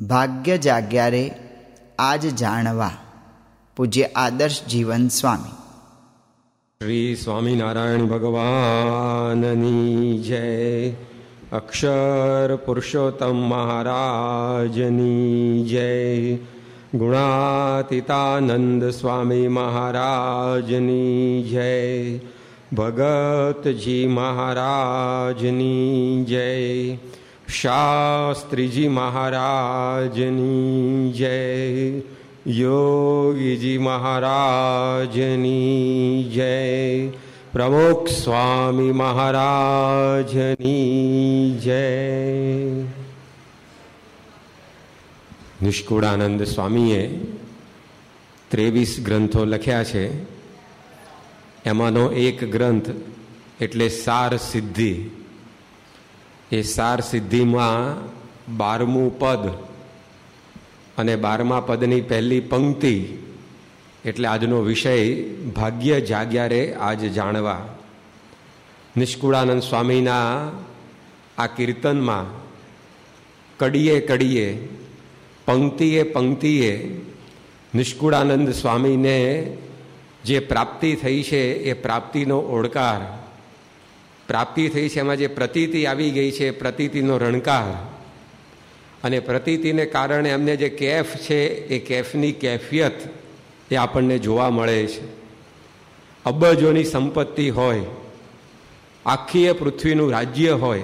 ભાગ્ય જાગ્યારે આજ જાણવા પૂજ્ય આદર્શ જીવન સ્વામી. શ્રી સ્વામિનારાયણ ભગવાનની જય. અક્ષર પુરુષોત્તમ મહારાજની જય. ગુણાતીતાનંદ સ્વામી મહારાજની જય. ભગતજી મહારાજની જય. શાસ્ત્રીજી મહારાજની જય, યોગીજી મહારાજની જય, પ્રમુખ સ્વામી મહારાજની જય. નિષ્કુળાનંદ સ્વામીએ ત્રેવીસ ગ્રંથો લખ્યા છે. એમાંનો એક ગ્રંથ એટલે સાર સિદ્ધિ. એ સાર સિદ્ધિમાં બારમું પદ અને બારમા પદની પહેલી પંક્તિ એટલે આજનો વિષય ભાગ્ય જાગ્યારે આજ જાણવા. નિષ્કુળાનંદ સ્વામીના આ કીર્તનમાં કડીએ કડીએ, પંક્તિએ પંક્તિએ નિષ્કુળાનંદ સ્વામીને જે પ્રાપ્તિ થઈ છે એ પ્રાપ્તિનો ઓળકાર પ્રાપ્તિ થઈ છે, એમાં જે પ્રતીતિ આવી ગઈ છે, પ્રતીતિનો રણકાર. અને પ્રતીતિને કારણે અમને જે કેફ છે, એ કેફની કેફિયત એ આપણને જોવા મળે છે. અબજોની સંપત્તિ હોય, આખી પૃથ્વીનું રાજ્ય હોય,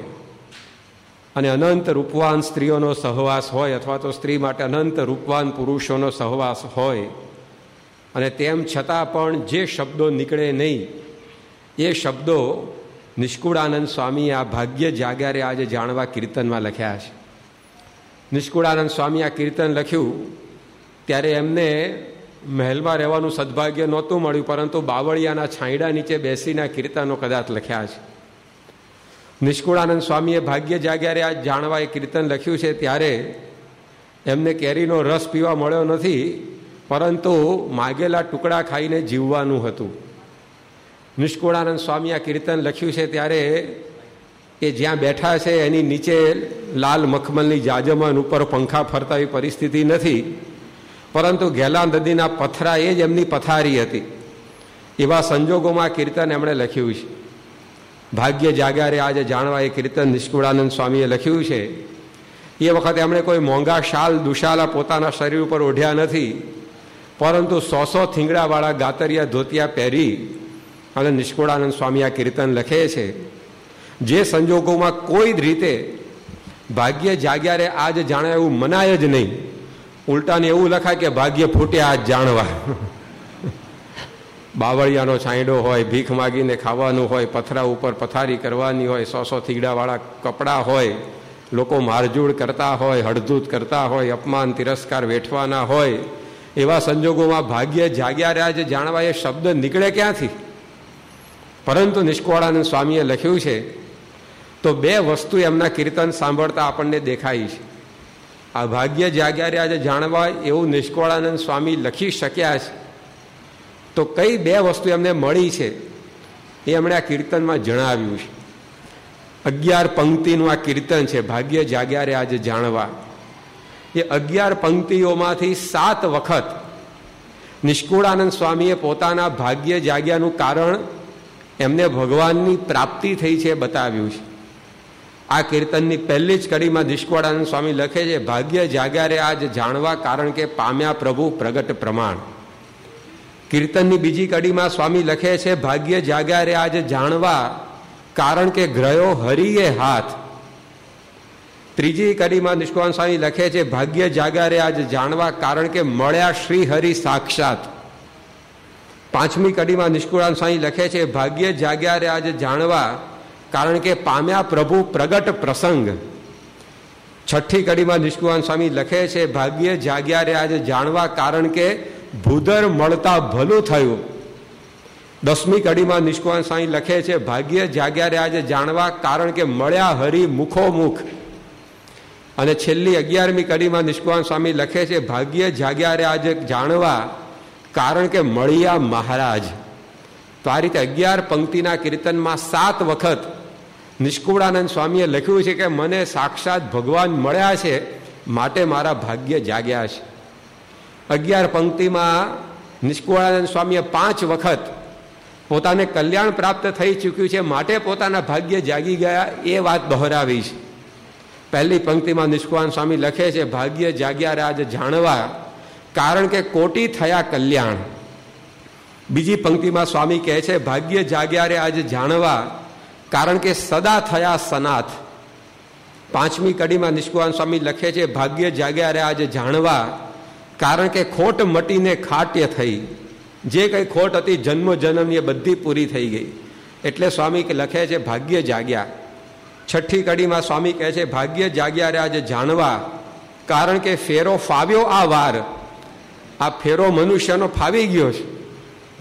અને અનંત રૂપવાન સ્ત્રીઓનો સહવાસ હોય, અથવા તો સ્ત્રી માટે અનંત રૂપવાન પુરુષોનો સહવાસ હોય, અને તેમ છતાં પણ જે શબ્દો નીકળે નહીં, એ શબ્દો નિષ્કુળાનંદ સ્વામી આ ભાગ્ય જાગ્યારે આજે જાણવા કીર્તનમાં લખ્યા છે. નિષ્કુળાનંદ સ્વામી આ કીર્તન લખ્યું ત્યારે એમને મહેલમાં રહેવાનું સદભાગ્ય નહોતું મળ્યું, પરંતુ બાવળિયાના છાંયડા નીચે બેસીને કીર્તનો કદાચ લખ્યા છે. નિષ્કુળાનંદ સ્વામીએ ભાગ્ય જાગ્યારે આ જાણવા એ કીર્તન લખ્યું છે ત્યારે એમને કેરીનો રસ પીવા મળ્યો નથી, પરંતુ માગેલા ટુકડા ખાઈને જીવવાનું હતું. નિષ્કુળાનંદ સ્વામી આ કીર્તન લખ્યું છે ત્યારે એ જ્યાં બેઠા છે એની નીચે લાલ મખમલની જાજમન ઉપર પંખા ફરતા પરિસ્થિતિ નથી. પરંતુ ઘેલા નદીના પથરા એ જ એમની પથારી હતી. એવા સંજોગોમાં કીર્તન એમણે લખ્યું છે. ભાગ્ય જાગારે આજે જાણવા એ કીર્તન નિષ્કુળાનંદ સ્વામીએ લખ્યું છે. એ વખતે એમણે કોઈ મોંઘા શાલ, દુશાલા પોતાના શરીર ઉપર ઓઢ્યા નથી. પરંતુ સો સો થીંગડાવાળા ગાતરિયા ધોતિયા પહેરી અને નિષ્કુળાનંદ સ્વામી આ કીર્તન લખે છે. જે સંજોગોમાં કોઈ જ રીતે ભાગ્ય જાગ્યારે આજ જાણે એવું મનાય જ નહીં. ઉલટાને એવું લખાય કે ભાગ્ય ફૂટ્યા આજ જાણવા. બાવળિયાનો છાંયડો હોય, ભીખ માગીને ખાવાનું હોય, પથરા ઉપર પથારી કરવાની હોય, સો સો થીગડાવાળા કપડાં હોય, લોકો મારજૂડ કરતા હોય, હળધૂત કરતા હોય, અપમાન, તિરસ્કાર વેઠવાના હોય, એવા સંજોગોમાં ભાગ્ય જાગ્યા રહ્યા જાણવા એ શબ્દ નીકળે ક્યાંથી? પરંતુ નિષ્કોળાનંદ સ્વામીએ લખ્યું છે, તો બે વસ્તુ એમના કીર્તન સાંભળતા આપણને દેખાય છે. આ ભાગ્ય જાગ્યારે આજે જાણવા એવું નિષ્કોળાનંદ સ્વામી લખી શક્યા છે. તો કઈ બે વસ્તુ એમને મળી છે, એ એમણે આ કીર્તનમાં જણાવ્યું છે. અગિયાર પંક્તિનું આ કીર્તન છે, ભાગ્ય જાગ્યારે આજે જાણવા. એ અગિયાર પંક્તિઓમાંથી સાત વખત નિષ્કુળાનંદ સ્વામીએ પોતાના ભાગ્ય જાગ્યાનું કારણ એમને ભગવાનની પ્રાપ્તિ થઈ છે બતાવ્યું છે. આ કીર્તનની પહેલી જ કડીમાં નિષ્કુળાનંદ સ્વામી લખે છે, ભાગ્ય જાગ્યારે આજ જાણવા કારણ કે પામ્યા પ્રભુ પ્રગટ પ્રમાણ. કીર્તનની બીજી કડીમાં સ્વામી લખે છે, ભાગ્ય જાગ્યારે આજ જાણવા કારણ કે ગ્રહો હરિએ હાથ. ત્રીજી કડીમાં નિષ્કાન સ્વામી લખે છે, ભાગ્ય જાગારે આજ જાણવા કારણ કે મળ્યા શ્રી હરિ સાક્ષાત. પાંચમી કડીમાં નિષ્કુળાન સ્વામી લખે છે, ભાગ્ય જાગ્યારે આજે જાણવા, કારણ કે પામ્યા પ્રભુ પ્રગટ પ્રસંગ. છઠ્ઠી કડીમાં નિષ્કુળાન સ્વામી લખે છે, ભાગ્ય જાગ્યા રે આજે જાણવા, કારણ કે ભૂદર મળતા ભલું થયું. દસમી કડીમાં નિષ્કુવાન સ્વામી લખે છે, ભાગ્ય જાગ્યારે આજે જાણવા, કારણ કે મળ્યા હરિ મુખો મુખ અને છેલ્લી અગિયારમી કડીમાં નિષ્કુવાન સ્વામી લખે છે, ભાગ્ય જાગ્યારે આજે જાણવા કારણ કે મળ્યા મહારાજ, તો આ રીતે અગિયાર પંક્તિના કીર્તનમાં સાત વખત નિષ્કુળાનંદ સ્વામીએ લખ્યું છે કે મને સાક્ષાત ભગવાન મળ્યા છે, માટે મારા ભાગ્ય જાગ્યા છે. અગિયાર પંક્તિમાં નિષ્કુળાનંદ સ્વામીએ પાંચ વખત પોતાને કલ્યાણ પ્રાપ્ત થઈ ચૂક્યું છે, માટે પોતાના ભાગ્ય જાગી ગયા, એ વાત દોહરાવી છે. પહેલી પંક્તિમાં નિષ્કુળાન સ્વામી લખે છે, ભાગ્ય જાગ્યા રાજ જાણવા કારણ કે કોટી થયા કલ્યાણ. બીજી પંક્તિમાં સ્વામી કહે છે, ભાગ્ય જાગ્યા રે આજ જાણવા, કારણ કે સદા થયા સનાથ. પાંચમી કડીમાં નિષ્કુવાન સ્વામી લખે છે, ભાગ્ય જાગ્યા રે આજે જાણવા, કારણ કે ખોટ મટીને ખાટ્ય થઈ. જે કંઈ ખોટ હતી જન્મ જન્મની એ બધી પૂરી થઈ ગઈ. એટલે સ્વામી લખે છે, ભાગ્ય જાગ્યા. છઠ્ઠી કડીમાં સ્વામી કહે છે, ભાગ્ય જાગ્યા રે આજે જાણવા, કારણ કે ફેરો ફાવ્યો આ વાર. આ ફેરો મનુષ્યનો ફાવી ગયો છે.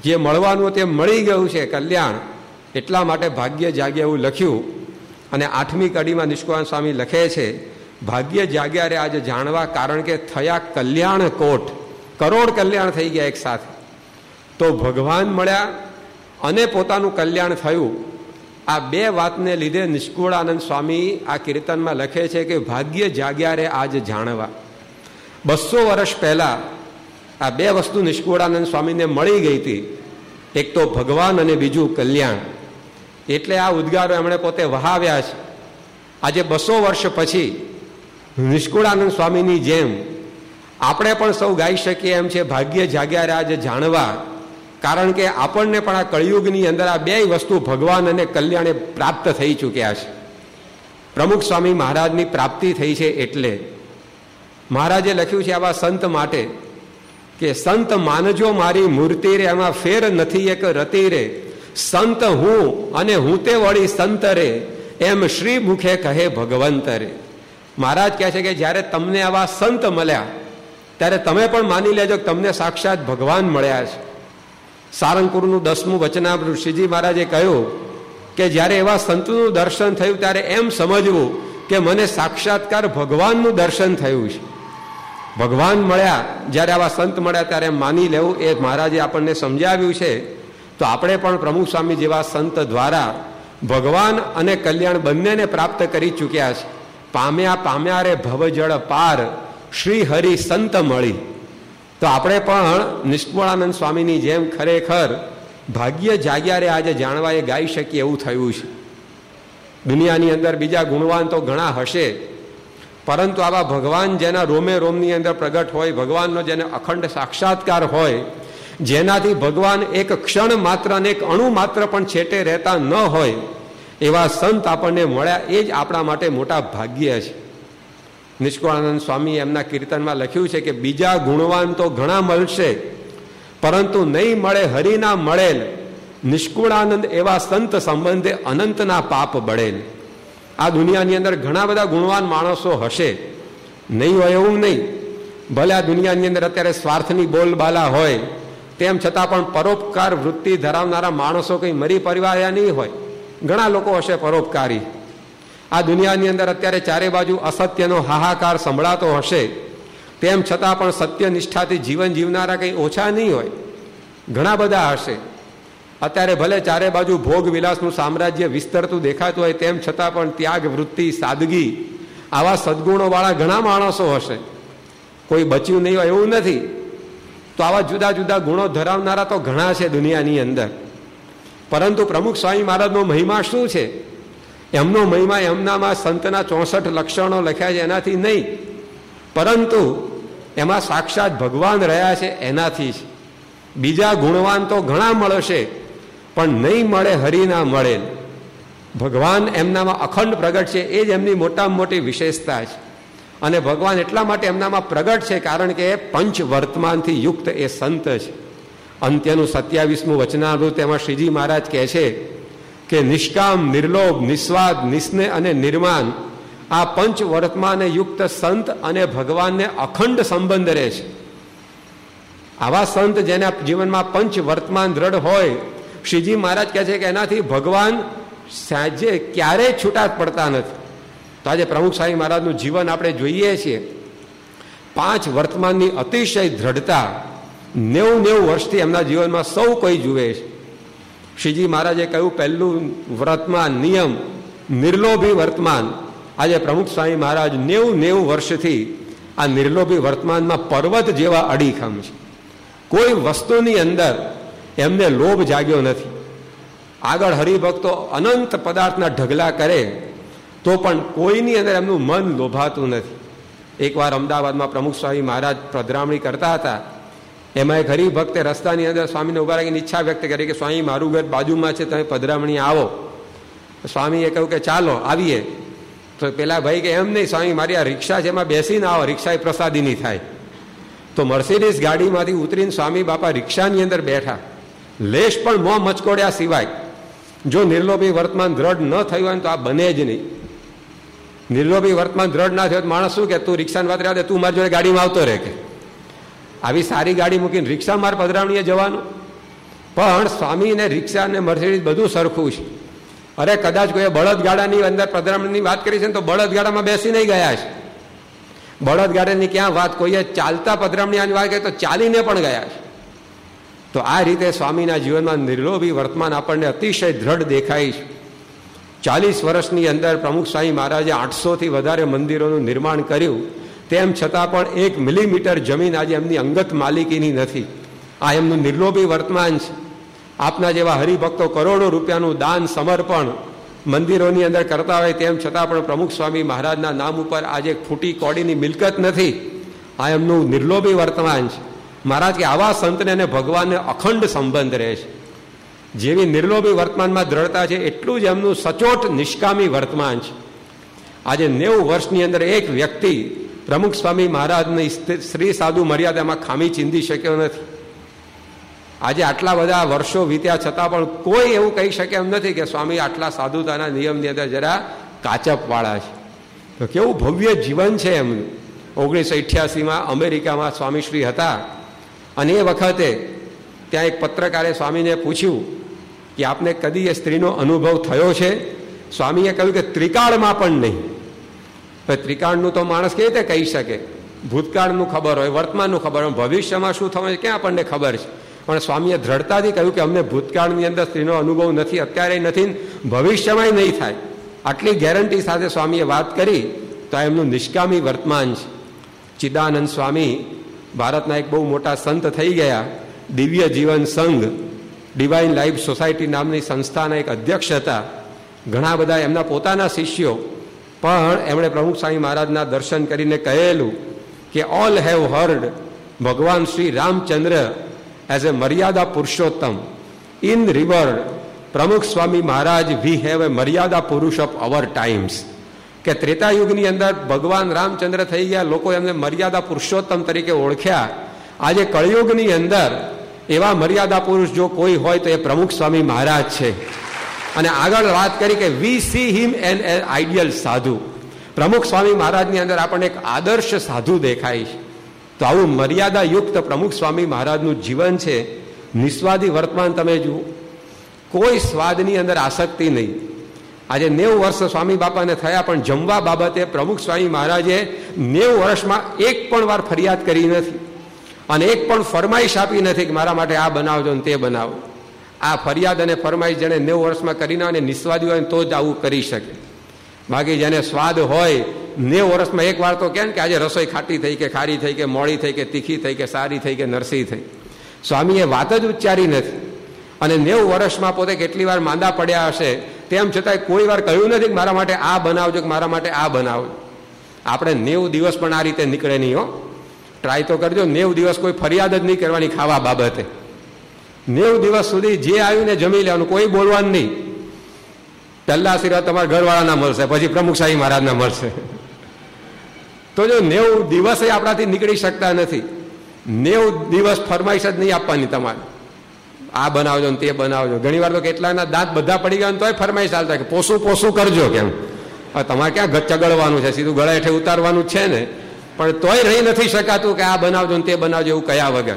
જે મળવાનું તે મળી ગયું છે કલ્યાણ. એટલા માટે ભાગ્ય જાગ્યા એવું લખ્યું. અને આઠમી કડીમાં નિષ્કુવાન સ્વામી લખે છે, ભાગ્ય જાગ્યા રે આજે જાણવા કારણ કે થયા કલ્યાણ કોટ. કરોડ કલ્યાણ થઈ ગયા એક સાથે. તો ભગવાન મળ્યા અને પોતાનું કલ્યાણ થયું. આ બે વાતને લીધે નિષ્કુળાનંદ સ્વામી આ કીર્તનમાં લખે છે કે, ભાગ્ય જાગ્યા રે આજ જાણવા. બસો વર્ષ પહેલા આ બે વસ્તુ નિષ્કુળાનંદ સ્વામીને મળી ગઈ હતી. એક તો ભગવાન અને બીજું કલ્યાણ. એટલે આ ઉદ્ગારો એમણે પોતે વહાવ્યા છે. આજે બસો વર્ષ પછી નિષ્કુળાનંદ સ્વામીની જેમ આપણે પણ સૌ ગાઈ શકીએ એમ છે ભાગ્ય જાગ્યા રાજ જાણવા. કારણ કે આપણને પણ આ કળિયુગની અંદર આ બે વસ્તુ ભગવાન અને કલ્યાણે પ્રાપ્ત થઈ ચૂક્યા છે. પ્રમુખ સ્વામી મહારાજની પ્રાપ્તિ થઈ છે એટલે. મહારાજે લખ્યું છે આવા સંત માટે કે સંત માનજો મારી મૂર્તિ રે, એમાં ફેર નથી એક રતી રે. સંત હું અને હું તે વળી સંત રે, એમ શ્રી મુખે કહે ભગવંત રે. મહારાજ કહે છે કે જ્યારે તમને આવા સંત મળ્યા, ત્યારે તમે પણ માની લેજો કે તમને સાક્ષાત ભગવાન મળ્યા છે. સારંગપુરનું દસમું વચનામૃત શ્રીજી મહારાજે કહ્યું કે જ્યારે એવા સંતનું દર્શન થયું, ત્યારે એમ સમજવું કે મને સાક્ષાત્કાર ભગવાનનું દર્શન થયું છે. ભગવાન મળ્યા, જ્યારે આવા સંત મળ્યા ત્યારે માની લેવું એ મહારાજે આપણને સમજાવ્યું છે. તો આપણે પણ પ્રમુખ સ્વામી જેવા સંત દ્વારા ભગવાન અને કલ્યાણ બંનેને પ્રાપ્ત કરી ચૂક્યા છે. પામ્યા પામ્યા રે ભવજળ પાર, શ્રી હરિ સંત મળી. તો આપણે પણ નિષ્ફળાનંદ સ્વામીની જેમ ખરેખર ભાગ્ય જાગ્યા રે આજે જાણવા એ ગાઈ શકીએ એવું થયું છે. દુનિયાની અંદર બીજા ગુણવાન તો ઘણા હશે. પરંતુ આવા ભગવાન જેના રોમે રોમની અંદર પ્રગટ હોય, ભગવાનનો જેને અખંડ સાક્ષાત્કાર હોય, જેનાથી ભગવાન એક ક્ષણ માત્ર અને એક અણુ માત્ર પણ છેટે રહેતા ન હોય, એવા સંત આપણને મળ્યા એ જ આપણા માટે મોટા ભાગ્ય છે. નિષ્કુળાનંદ સ્વામી એમના કીર્તનમાં લખ્યું છે કે બીજા ગુણવાન તો ઘણા મળશે, પરંતુ નહીં મળે હરિના મળેલ, નિષ્કુળાનંદ એવા સંત સંબંધે અનંતના પાપ બળેલ. આ દુનિયાની અંદર ઘણા બધા ગુણવાન માણસો હશે. નહીં હોય એવું નહીં. ભલે આ દુનિયાની અંદર અત્યારે સ્વાર્થની બોલબાલા હોય, તેમ છતાં પણ પરોપકાર વૃત્તિ ધરાવનારા માણસો કંઈ મરી પરિવાર્યા નહીં હોય. ઘણા લોકો હશે પરોપકારી. આ દુનિયાની અંદર અત્યારે ચારે બાજુ અસત્યનો હાહાકાર સંભળાતો હશે. તેમ છતાં પણ સત્ય નિષ્ઠાથી જીવન જીવનારા કંઈ ઓછા નહીં હોય. ઘણા બધા હશે. અત્યારે ભલે ચારે બાજુ ભોગ વિલાસનું સામ્રાજ્ય વિસ્તરતું દેખાતું હોય તેમ છતાં પણ ત્યાગ, વૃત્તિ, સાદગી આવા સદગુણોવાળા ઘણા માણસો હશે. કોઈ બચ્યું નહીં હોય એવું નથી. તો આવા જુદા જુદા ગુણો ધરાવનારા તો ઘણા છે દુનિયાની અંદર. પરંતુ પ્રમુખ સ્વામી મહારાજનો મહિમા શું છે? એમનો મહિમા એમનામાં સંતના ચોસઠ લક્ષણો લખ્યા છે એનાથી નહીં. પરંતુ એમાં સાક્ષાત ભગવાન રહ્યા છે એનાથી જ. બીજા ગુણવાન તો ઘણા મળશે. પણ નહીં મળે હરિના મળે. ભગવાન એમનામાં અખંડ પ્રગટ છે, એ જ એમની મોટામાં મોટી વિશેષતા છે. અને ભગવાન એટલા માટે એમનામાં પ્રગટ છે, કારણ કે પંચ વર્તમાનથી યુક્ત એ સંત છે. અંત્યનું સત્યાવીસમું વચનામૃત એમાં શ્રીજી મહારાજ કહે છે કે, નિષ્કામ, નિર્લોભ, નિસ્વાદ નિસ્ને અને નિર્માણ આ પંચ વર્તમાને યુક્ત સંત અને ભગવાનને અખંડ સંબંધ રહે છે. આવા સંત જેના જીવનમાં પંચ વર્તમાન દ્રઢ હોય શ્રીજી મહારાજ કહે છે કે એનાથી ભગવાન સાંજે ક્યારેય છૂટા પડતા નથી. તો આજે પ્રમુખ સ્વામી મહારાજનું જીવન આપણે જોઈએ છીએ. પાંચ વર્તમાનની અતિશય દ્રઢતા નેવું નેવું વર્ષથી એમના જીવનમાં સૌ કોઈ જુએ છે. શ્રીજી મહારાજે કહ્યું, પહેલું વર્તમાન નિયમ, નિર્લોભી વર્તમાન. આજે પ્રમુખ સ્વામી મહારાજ નેવું નેવું વર્ષથી આ નિર્લોભી વર્તમાનમાં પર્વત જેવા અડીખમ છે. કોઈ વસ્તુની અંદર એમને લોભ જાગ્યો નથી. આગળ હરિભક્તો અનંત પદાર્થના ઢગલા કરે, તો પણ કોઈની અંદર એમનું મન લોભાતું નથી. એકવાર અમદાવાદમાં પ્રમુખ સ્વામી મહારાજ પધરામણી કરતા હતા, એમાં એક હરિભક્તે રસ્તાની અંદર સ્વામીને ઊભા રાખીને ઈચ્છા વ્યક્ત કરી કે, સ્વામી, મારું ઘર બાજુમાં છે, તમે પધરામણી આવો. સ્વામીએ કહ્યું કે, ચાલો, આવીએ. તો પેલા ભાઈ કે, એમ નહીં, સ્વામી, મારી આ રિક્ષા છે, એમાં બેસીને આવો રિક્ષા એ પ્રસાદીની થાય. તો મર્સિડીઝ ગાડીમાંથી ઉતરીને સ્વામી બાપા રિક્ષાની અંદર બેઠા. લેશ પણ મોં મચકોડ્યા સિવાય, જો નિર્લોભી વર્તમાન દ્રઢ ન થયું હોય તો આ બને જ નહીં. નિર્લોભી વર્તમાન દ્રઢ ના થયો માણસ શું કે, તું રિક્ષાની વાત રહ્યા તું મારી જોડે ગાડીમાં આવતો રહે કે. આવી સારી ગાડી મૂકીને રિક્ષા માર પધરાવણીએ જવાનું. પણ સ્વામીને રિક્ષા અને મર્સિડીઝ બધું સરખું છે. અરે કદાચ કોઈ બળદગાડાની અંદર પધરામણીની વાત કરી છે ને તો બળદગાડામાં બેસી નહીં ગયા છે. બળદગાડાની ક્યાં વાત? કોઈએ ચાલતા પધરામણી વાત કરી તો ચાલીને પણ ગયા છે. તો આ રીતે સ્વામીના જીવનમાં નિર્લોભી વર્તમાન આપણને અતિશય દ્રઢ દેખાય છે. ચાલીસ વર્ષની અંદર પ્રમુખ સ્વામી મહારાજે આઠસોથી વધારે મંદિરોનું નિર્માણ કર્યું. તેમ છતાં પણ એક મિલીમીટર જમીન આજે એમની અંગત માલિકીની નથી. આ એમનું નિર્લોભી વર્તમાન છે. આપના જેવા હરિભક્તો કરોડો રૂપિયાનું દાન, સમર્પણ મંદિરોની અંદર કરતા હોય તેમ છતાં પણ પ્રમુખ સ્વામી મહારાજના નામ ઉપર આજે ફૂટી કોડીની મિલકત નથી. આ એમનું નિર્લોભી વર્તમાન છે. મહારાજ કે આવા સંતને અને ભગવાનને અખંડ સંબંધ રહે છે. જેવી નિર્લોભી વર્તમાનમાં દ્રઢતા છે, એટલું જ એમનું સચોટ, નિષ્કામી વર્તમાન છે. આજે નેવું વર્ષની અંદર એક વ્યક્તિ પ્રમુખ સ્વામી મહારાજની શ્રી સાધુ મર્યાદામાં ખામી ચીંધી શક્યો નથી. આજે આટલા બધા વર્ષો વીત્યા છતાં પણ કોઈ એવું કહી શકે એમ નથી કે સ્વામી આટલા સાધુતાના નિયમની અંદર જરા કાચપવાળા છે. તો કેવું ભવ્ય જીવન છે એમનું. ઓગણીસો અઠ્યાસીમાં અમેરિકામાં સ્વામીશ્રી હતા. અને એ વખતે ત્યાં એક પત્રકારે સ્વામીને પૂછ્યું કે આપને કદી એ સ્ત્રીનો અનુભવ થયો છે? સ્વામીએ કહ્યું કે ત્રિકાળમાં પણ નહીં. ત્રિકાળનું તો માણસ કેવી રીતે કહી શકે? ભૂતકાળનું ખબર હોય, વર્તમાનનું ખબર હોય, ભવિષ્યમાં શું થવાનું ક્યાં આપણને ખબર છે? પણ સ્વામીએ દ્રઢતાથી કહ્યું કે અમને ભૂતકાળની અંદર સ્ત્રીનો અનુભવ નથી, અત્યારે નથી ભવિષ્યમાં નહીં થાય. આટલી ગેરંટી સાથે સ્વામીએ વાત કરી, તો એમનું નિષ્કામી વર્તમાન છે. ચિદાનંદ સ્વામી ભારતના એક બહુ મોટા સંત થઈ ગયા, દિવ્ય જીવન સંઘ ડિવાઇન લાઈફ સોસાયટી નામની સંસ્થાના એક અધ્યક્ષ હતા. ઘણા બધા એમના પોતાના શિષ્યો, પણ એમણે પ્રમુખ સ્વામી મહારાજના દર્શન કરીને કહેલું કે ઓલ હેવ હર્ડ ભગવાન શ્રી રામચંદ્ર એઝ એ મર્યાદા પુરુષોત્તમ. ઇન રિવર્ડ પ્રમુખ Swami Maharaj we have a મર્યાદા પુરુષ ઓફ અવર ટાઈમ્સ કે ત્રેતાયુગની અંદર ભગવાન રામચંદ્ર થઈ ગયા, લોકો એમને મર્યાદા પુરુષોત્તમ તરીકે ઓળખ્યા. આજે કળયુગની અંદર એવા મર્યાદા પુરુષ જો કોઈ હોય તો એ પ્રમુખ સ્વામી મહારાજ છે. અને આગળ વાત કરી કે we see him in a ideal sadhu. Pramukh Swami મહારાજની અંદર આપણને એક આદર્શ સાધુ દેખાય તો આવું મર્યાદાયુક્ત પ્રમુખ સ્વામી મહારાજનું જીવન છે. નિસ્વાદી વર્તમાન તમે જુઓ. કોઈ સ્વાદની અંદર આસક્તિ નહીં. આજે નેવું વર્ષ સ્વામી બાપાને થયા, પણ જમવા બાબતે પ્રમુખ સ્વામી મહારાજે નેવું વર્ષમાં એક પણ વાર ફરિયાદ કરી નથી. અને એક પણ ફરમાઈશ આપી નથી કે મારા માટે આ બનાવજો ને તે બનાવો. આ ફરિયાદ અને ફરમાઈશ જેને નેવું વર્ષમાં કરીને અને નિસ્વાદી હોય તો જ આવું કરી શકે. બાકી જેને સ્વાદ હોય, નેવું વર્ષમાં એક વાર તો કેમ કે આજે રસોઈ ખાટી થઈ કે ખારી થઈ કે મોડી થઈ કે તીખી થઈ કે સારી થઈ કે નરસી થઈ. સ્વામીએ વાત જ ઉચ્ચારી નથી. અને નેવું વર્ષમાં પોતે કેટલી વાર માંદા પડ્યા હશે તેમ છતાંય કોઈ વાર કહ્યું નથી કે મારા માટે આ બનાવજો કે મારા માટે આ બનાવજો. આપણે નેવું દિવસ પણ આ રીતે નીકળે નહીં હો. ટ્રાય તો કરજો. નેવ દિવસ કોઈ ફરિયાદ જ નહીં કરવાની ખાવા બાબતે. નેવું દિવસ સુધી જે આવ્યું ને જમી લેવાનું, કોઈ બોલવાનું નહીં. પહેલા સિવાય તમારા ઘરવાળાના મળશે, પછી પ્રમુખશાહી મહારાજના મળશે. તો જો નેવું દિવસે આપણાથી નીકળી શકતા નથી, નેવ દિવસ ફરમાઈશ જ નહીં આપવાની તમારે. આ બનાવજો ને તે બનાવજો. ઘણી વાર તો કેટલાના દાંત બધા પડી ગયા તોય ફરમાઈશ ચાલતા કે પોસું પોસું કરજો કેમ? તમારે ક્યાં ચગડવાનું છે? સીધું ગળા હેઠે ઉતારવાનું છે ને? પણ તોય રહી નથી શકાતું કે આ બનાવજો ને તે બનાવજો એવું કયા વગર.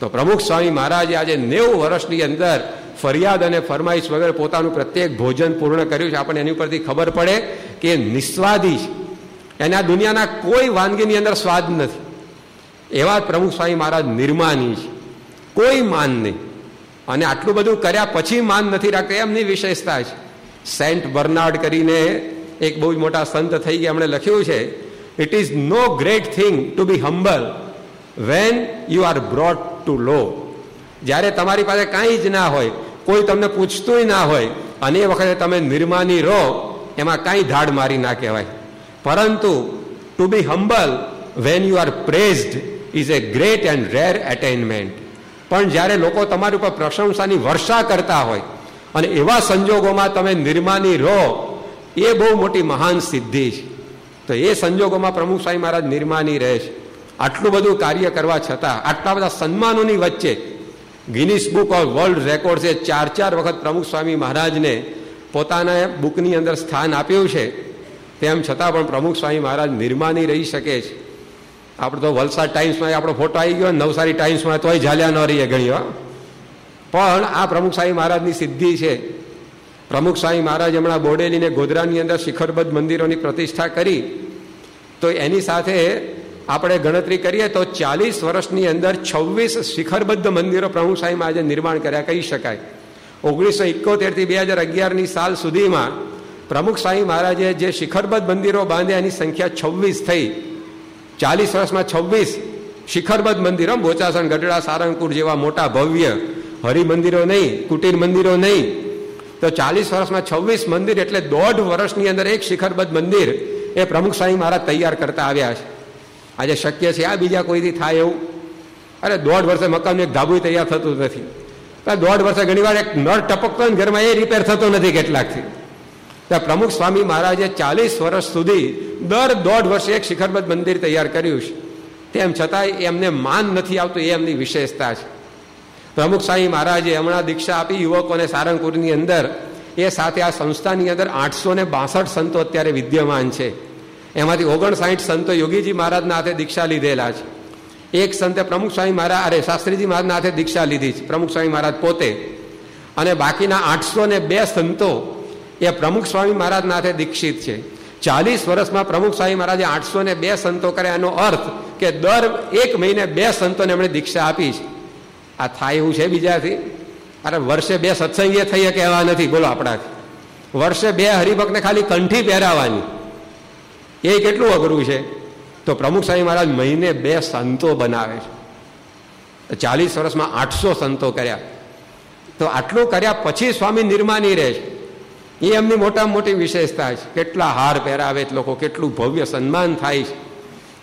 તો પ્રમુખ સ્વામી મહારાજે આજે નેવું વર્ષની અંદર ફરિયાદ અને ફરમાઈશ વગર પોતાનું પ્રત્યેક ભોજન પૂર્ણ કર્યું છે. આપણને એની ઉપરથી ખબર પડે કે નિસ્વાદી એને આ દુનિયાના કોઈ વાનગીની અંદર સ્વાદ નથી. એવા પ્રમુખ સ્વામી મહારાજ નિર્માની છે. કોઈ માન નહીં. અને આટલું બધું કર્યા પછી માન નથી રાખતા, એમની વિશેષતા છે. સેન્ટ બર્નાર્ડ કરીને એક બહુ જ મોટા સંત થઈ ગયા, એમણે લખ્યું છે it is no great thing to be humble when you are brought low લો જ્યારે તમારી પાસે કાંઈ જ ના હોય, કોઈ તમને પૂછતું ના હોય, અને એ વખતે તમે નિર્માની રહો, એમાં કાંઈ ધાડ મારી ના કહેવાય. પરંતુ to be humble when you are praised is a great and rare attainment પણ જ્યારે લોકો તમારી ઉપર પ્રશંસાની વર્ષા કરતા હોય અને એવા સંજોગોમાં તમે નિર્માની રહો, એ બહુ મોટી મહાન સિદ્ધિ છે. તો એ સંજોગોમાં પ્રમુખ સ્વામી મહારાજ નિર્માની રહે છે. આટલું બધું કાર્ય કરવા છતાં, આટલા બધા સન્માનોની વચ્ચે ગિનિસ બુક ઓફ વર્લ્ડ રેકોર્ડ્સે ચાર ચાર વખત પ્રમુખ સ્વામી મહારાજને પોતાના બુકની અંદર સ્થાન આપ્યું છે. તેમ છતાં પણ પ્રમુખ સ્વામી મહારાજ નિર્માની રહી શકે છે. આપણે તો વલસાડ ટાઈમ્સમાં આપણો ફોટો આવી ગયો, નવસારી ટાઈમ્સમાં તોય ઝાલ્યા ન રહીએ ઘણી પણ આ પ્રમુખ સ્વામી મહારાજની સિદ્ધિ છે. પ્રમુખ સ્વામી મહારાજ હમણાં બોડેલીને ગોધરાની અંદર શિખરબદ્ધ મંદિરોની પ્રતિષ્ઠા કરી, તો એની સાથે આપણે ગણતરી કરીએ તો ચાલીસ વર્ષની અંદર છવ્વીસ શિખરબદ્ધ મંદિરો પ્રમુખ સ્વામી મહારાજે નિર્માણ કર્યા, કહી શકાય. ઓગણીસો ઇકોતેરથી બે હજાર અગિયારની સાલ સુધીમાં પ્રમુખ સ્વામી મહારાજે જે શિખરબદ્ધ મંદિરો બાંધ્યા, એની સંખ્યા છવ્વીસ થઈ. ચાલીસ વર્ષમાં છવ્વીસ શિખરબદ્ધ મંદિરો બોચાસણ, ગઢડા, સારંગપુર જેવા મોટા ભવ્ય હરિમંદિરો નહીં, કુટીર મંદિરો નહીં. તો ચાલીસ વર્ષમાં છવ્વીસ મંદિર એટલે દોઢ વર્ષની અંદર એક શિખરબદ્ધ મંદિર એ પ્રમુખ સ્વામી મહારાજ તૈયાર કરતા આવ્યા છે. આજે શક્ય છે આ બીજા કોઈથી થાય એવું? અરે દોઢ વર્ષે મકાનનું એક ધાબુ તૈયાર થતું નથી. દોઢ વર્ષે ઘણીવાર એક નળ ટપકતો ઘરમાં એ રિપેર થતો નથી કેટલાકથી. ત્યાં પ્રમુખ સ્વામી મહારાજે ચાલીસ વર્ષ સુધી દર દોઢ વર્ષે એક શિખરબદ્ધ મંદિર તૈયાર કર્યું છે. તેમ છતાંય એમને માન નથી આવતું, એ એમની વિશેષતા છે. પ્રમુખ સ્વામી મહારાજે હમણાં દીક્ષા આપી, યુવકોને સારંગપુરની અંદર, એ સાથે આ સંસ્થાની અંદર આઠસો ને બાસઠ સંતો અત્યારે વિદ્યમાન છે. એમાંથી ઓગણસાઠ સંતો યોગીજી મહારાજના હાથે દીક્ષા લીધેલા છે. એક સંતે પ્રમુખ સ્વામી મહારાજ અરે, શાસ્ત્રીજી મહારાજના હાથે દીક્ષા લીધી છે, પ્રમુખ સ્વામી મહારાજ પોતે. અને બાકીના આઠસો ને બે સંતો એ પ્રમુખ સ્વામી મહારાજના હાથે દીક્ષિત છે. ચાલીસ વર્ષમાં પ્રમુખ સ્વામી મહારાજે આઠસો ને બે સંતો કર્યા. એનો અર્થ કે દર એક મહિને બે સંતોને એમણે દીક્ષા આપી છે. આ થાય એવું છે બીજાથી? અરે વર્ષે બે સત્સંગીય થઈ શકે એવા નથી. બોલો આપણાથી. વર્ષે બે હરિભક્તને ખાલી કંઠી પહેરાવાની. એ કેટલું અઘરું છે? તો પ્રમુખ સ્વામી મહારાજ મહિને બે સંતો બનાવે છે. ચાલીસ વર્ષમાં આઠસો સંતો કર્યા. તો આટલું કર્યા પછી સ્વામી નિર્માની રહે છે. એ એમની મોટામાં મોટી વિશેષતા છે. કેટલા હાર પહેરાવે લોકો, કેટલું ભવ્ય સન્માન થાય છે.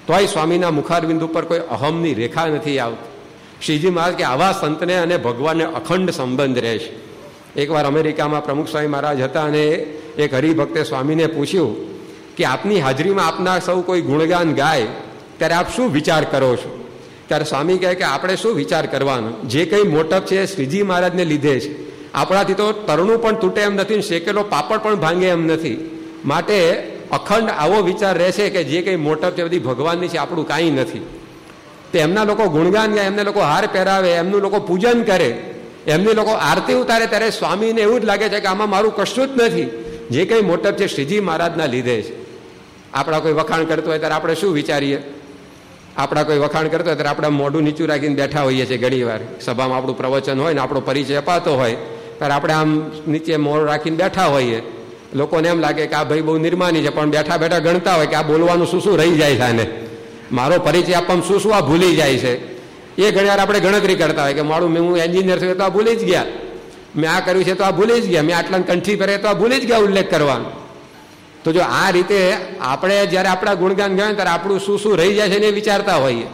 તોય સ્વામીના મુખારબિંદુ પર કોઈ અહમની રેખા નથી આવતી. શ્રીજી મહારાજ કે આવા સંતને અને ભગવાનને અખંડ સંબંધ રહે છે. એકવાર અમેરિકામાં પ્રમુખ સ્વામી મહારાજ હતા અને એક હરિભક્તે સ્વામીને પૂછ્યું કે આપની હાજરીમાં આપના સૌ કોઈ ગુણગાન ગાય, ત્યારે આપ શું વિચાર કરો છો? ત્યારે સ્વામી કહે કે આપણે શું વિચાર કરવાનો? જે કંઈ મોટપ છે શ્રીજી મહારાજને લીધે છે. આપણાથી તો તરણું પણ તૂટે એમ નથી શેકેલો પાપડ પણ ભાંગે એમ નથી. માટે અખંડ આવો વિચાર રહેશે કે જે કંઈ મોટપ છે બધી ભગવાનની છે, આપણું કાંઈ નથી. તે એમના લોકો ગુણગાન ગાય, એમને લોકો હાર પહેરાવે, એમનું લોકો પૂજન કરે, એમની લોકો આરતી ઉતારે ત્યારે સ્વામીને એવું જ લાગે છે કે આમાં મારું કશું જ નથી. જે કંઈ મોટપ છે શ્રીજી મહારાજના લીધે છે. આપણા કોઈ વખાણ કરતો હોય ત્યારે આપણે શું વિચારીએ? આપણા કોઈ વખાણ કરતો હોય ત્યારે આપણે મોઢું નીચું રાખીને બેઠા હોઈએ છીએ ઘણી વાર સભામાં આપણું પ્રવચન હોય ને આપણો પરિચય અપાતો હોય. ત્યારે આપણે આમ નીચે મોર રાખીને બેઠા હોઈએ. લોકોને એમ લાગે કે આ ભાઈ બહુ નિર્માની છે, પણ બેઠા બેઠા ગણતા હોય કે આ બોલવાનું શું શું રહી જાય છે આને. મારો પરિચય આપવામાં શું શું આ ભૂલી જાય છે. એ ઘણીવાર આપણે ગણતરી કરતા હોય કે મારું મેં હું એન્જિનિયર છું તો આ ભૂલી જ ગયા. મેં આ કર્યું છે તો આ ભૂલી જ ગયા. મેં આટલા કંઠી પહેરે તો આ ભૂલી જ ગયા ઉલ્લેખ કરવાનો. તો જો આ રીતે આપણે જ્યારે આપણા ગુણગાન ગયા ત્યારે આપણું શું શું રહી જાય છે ને વિચારતા હોઈએ.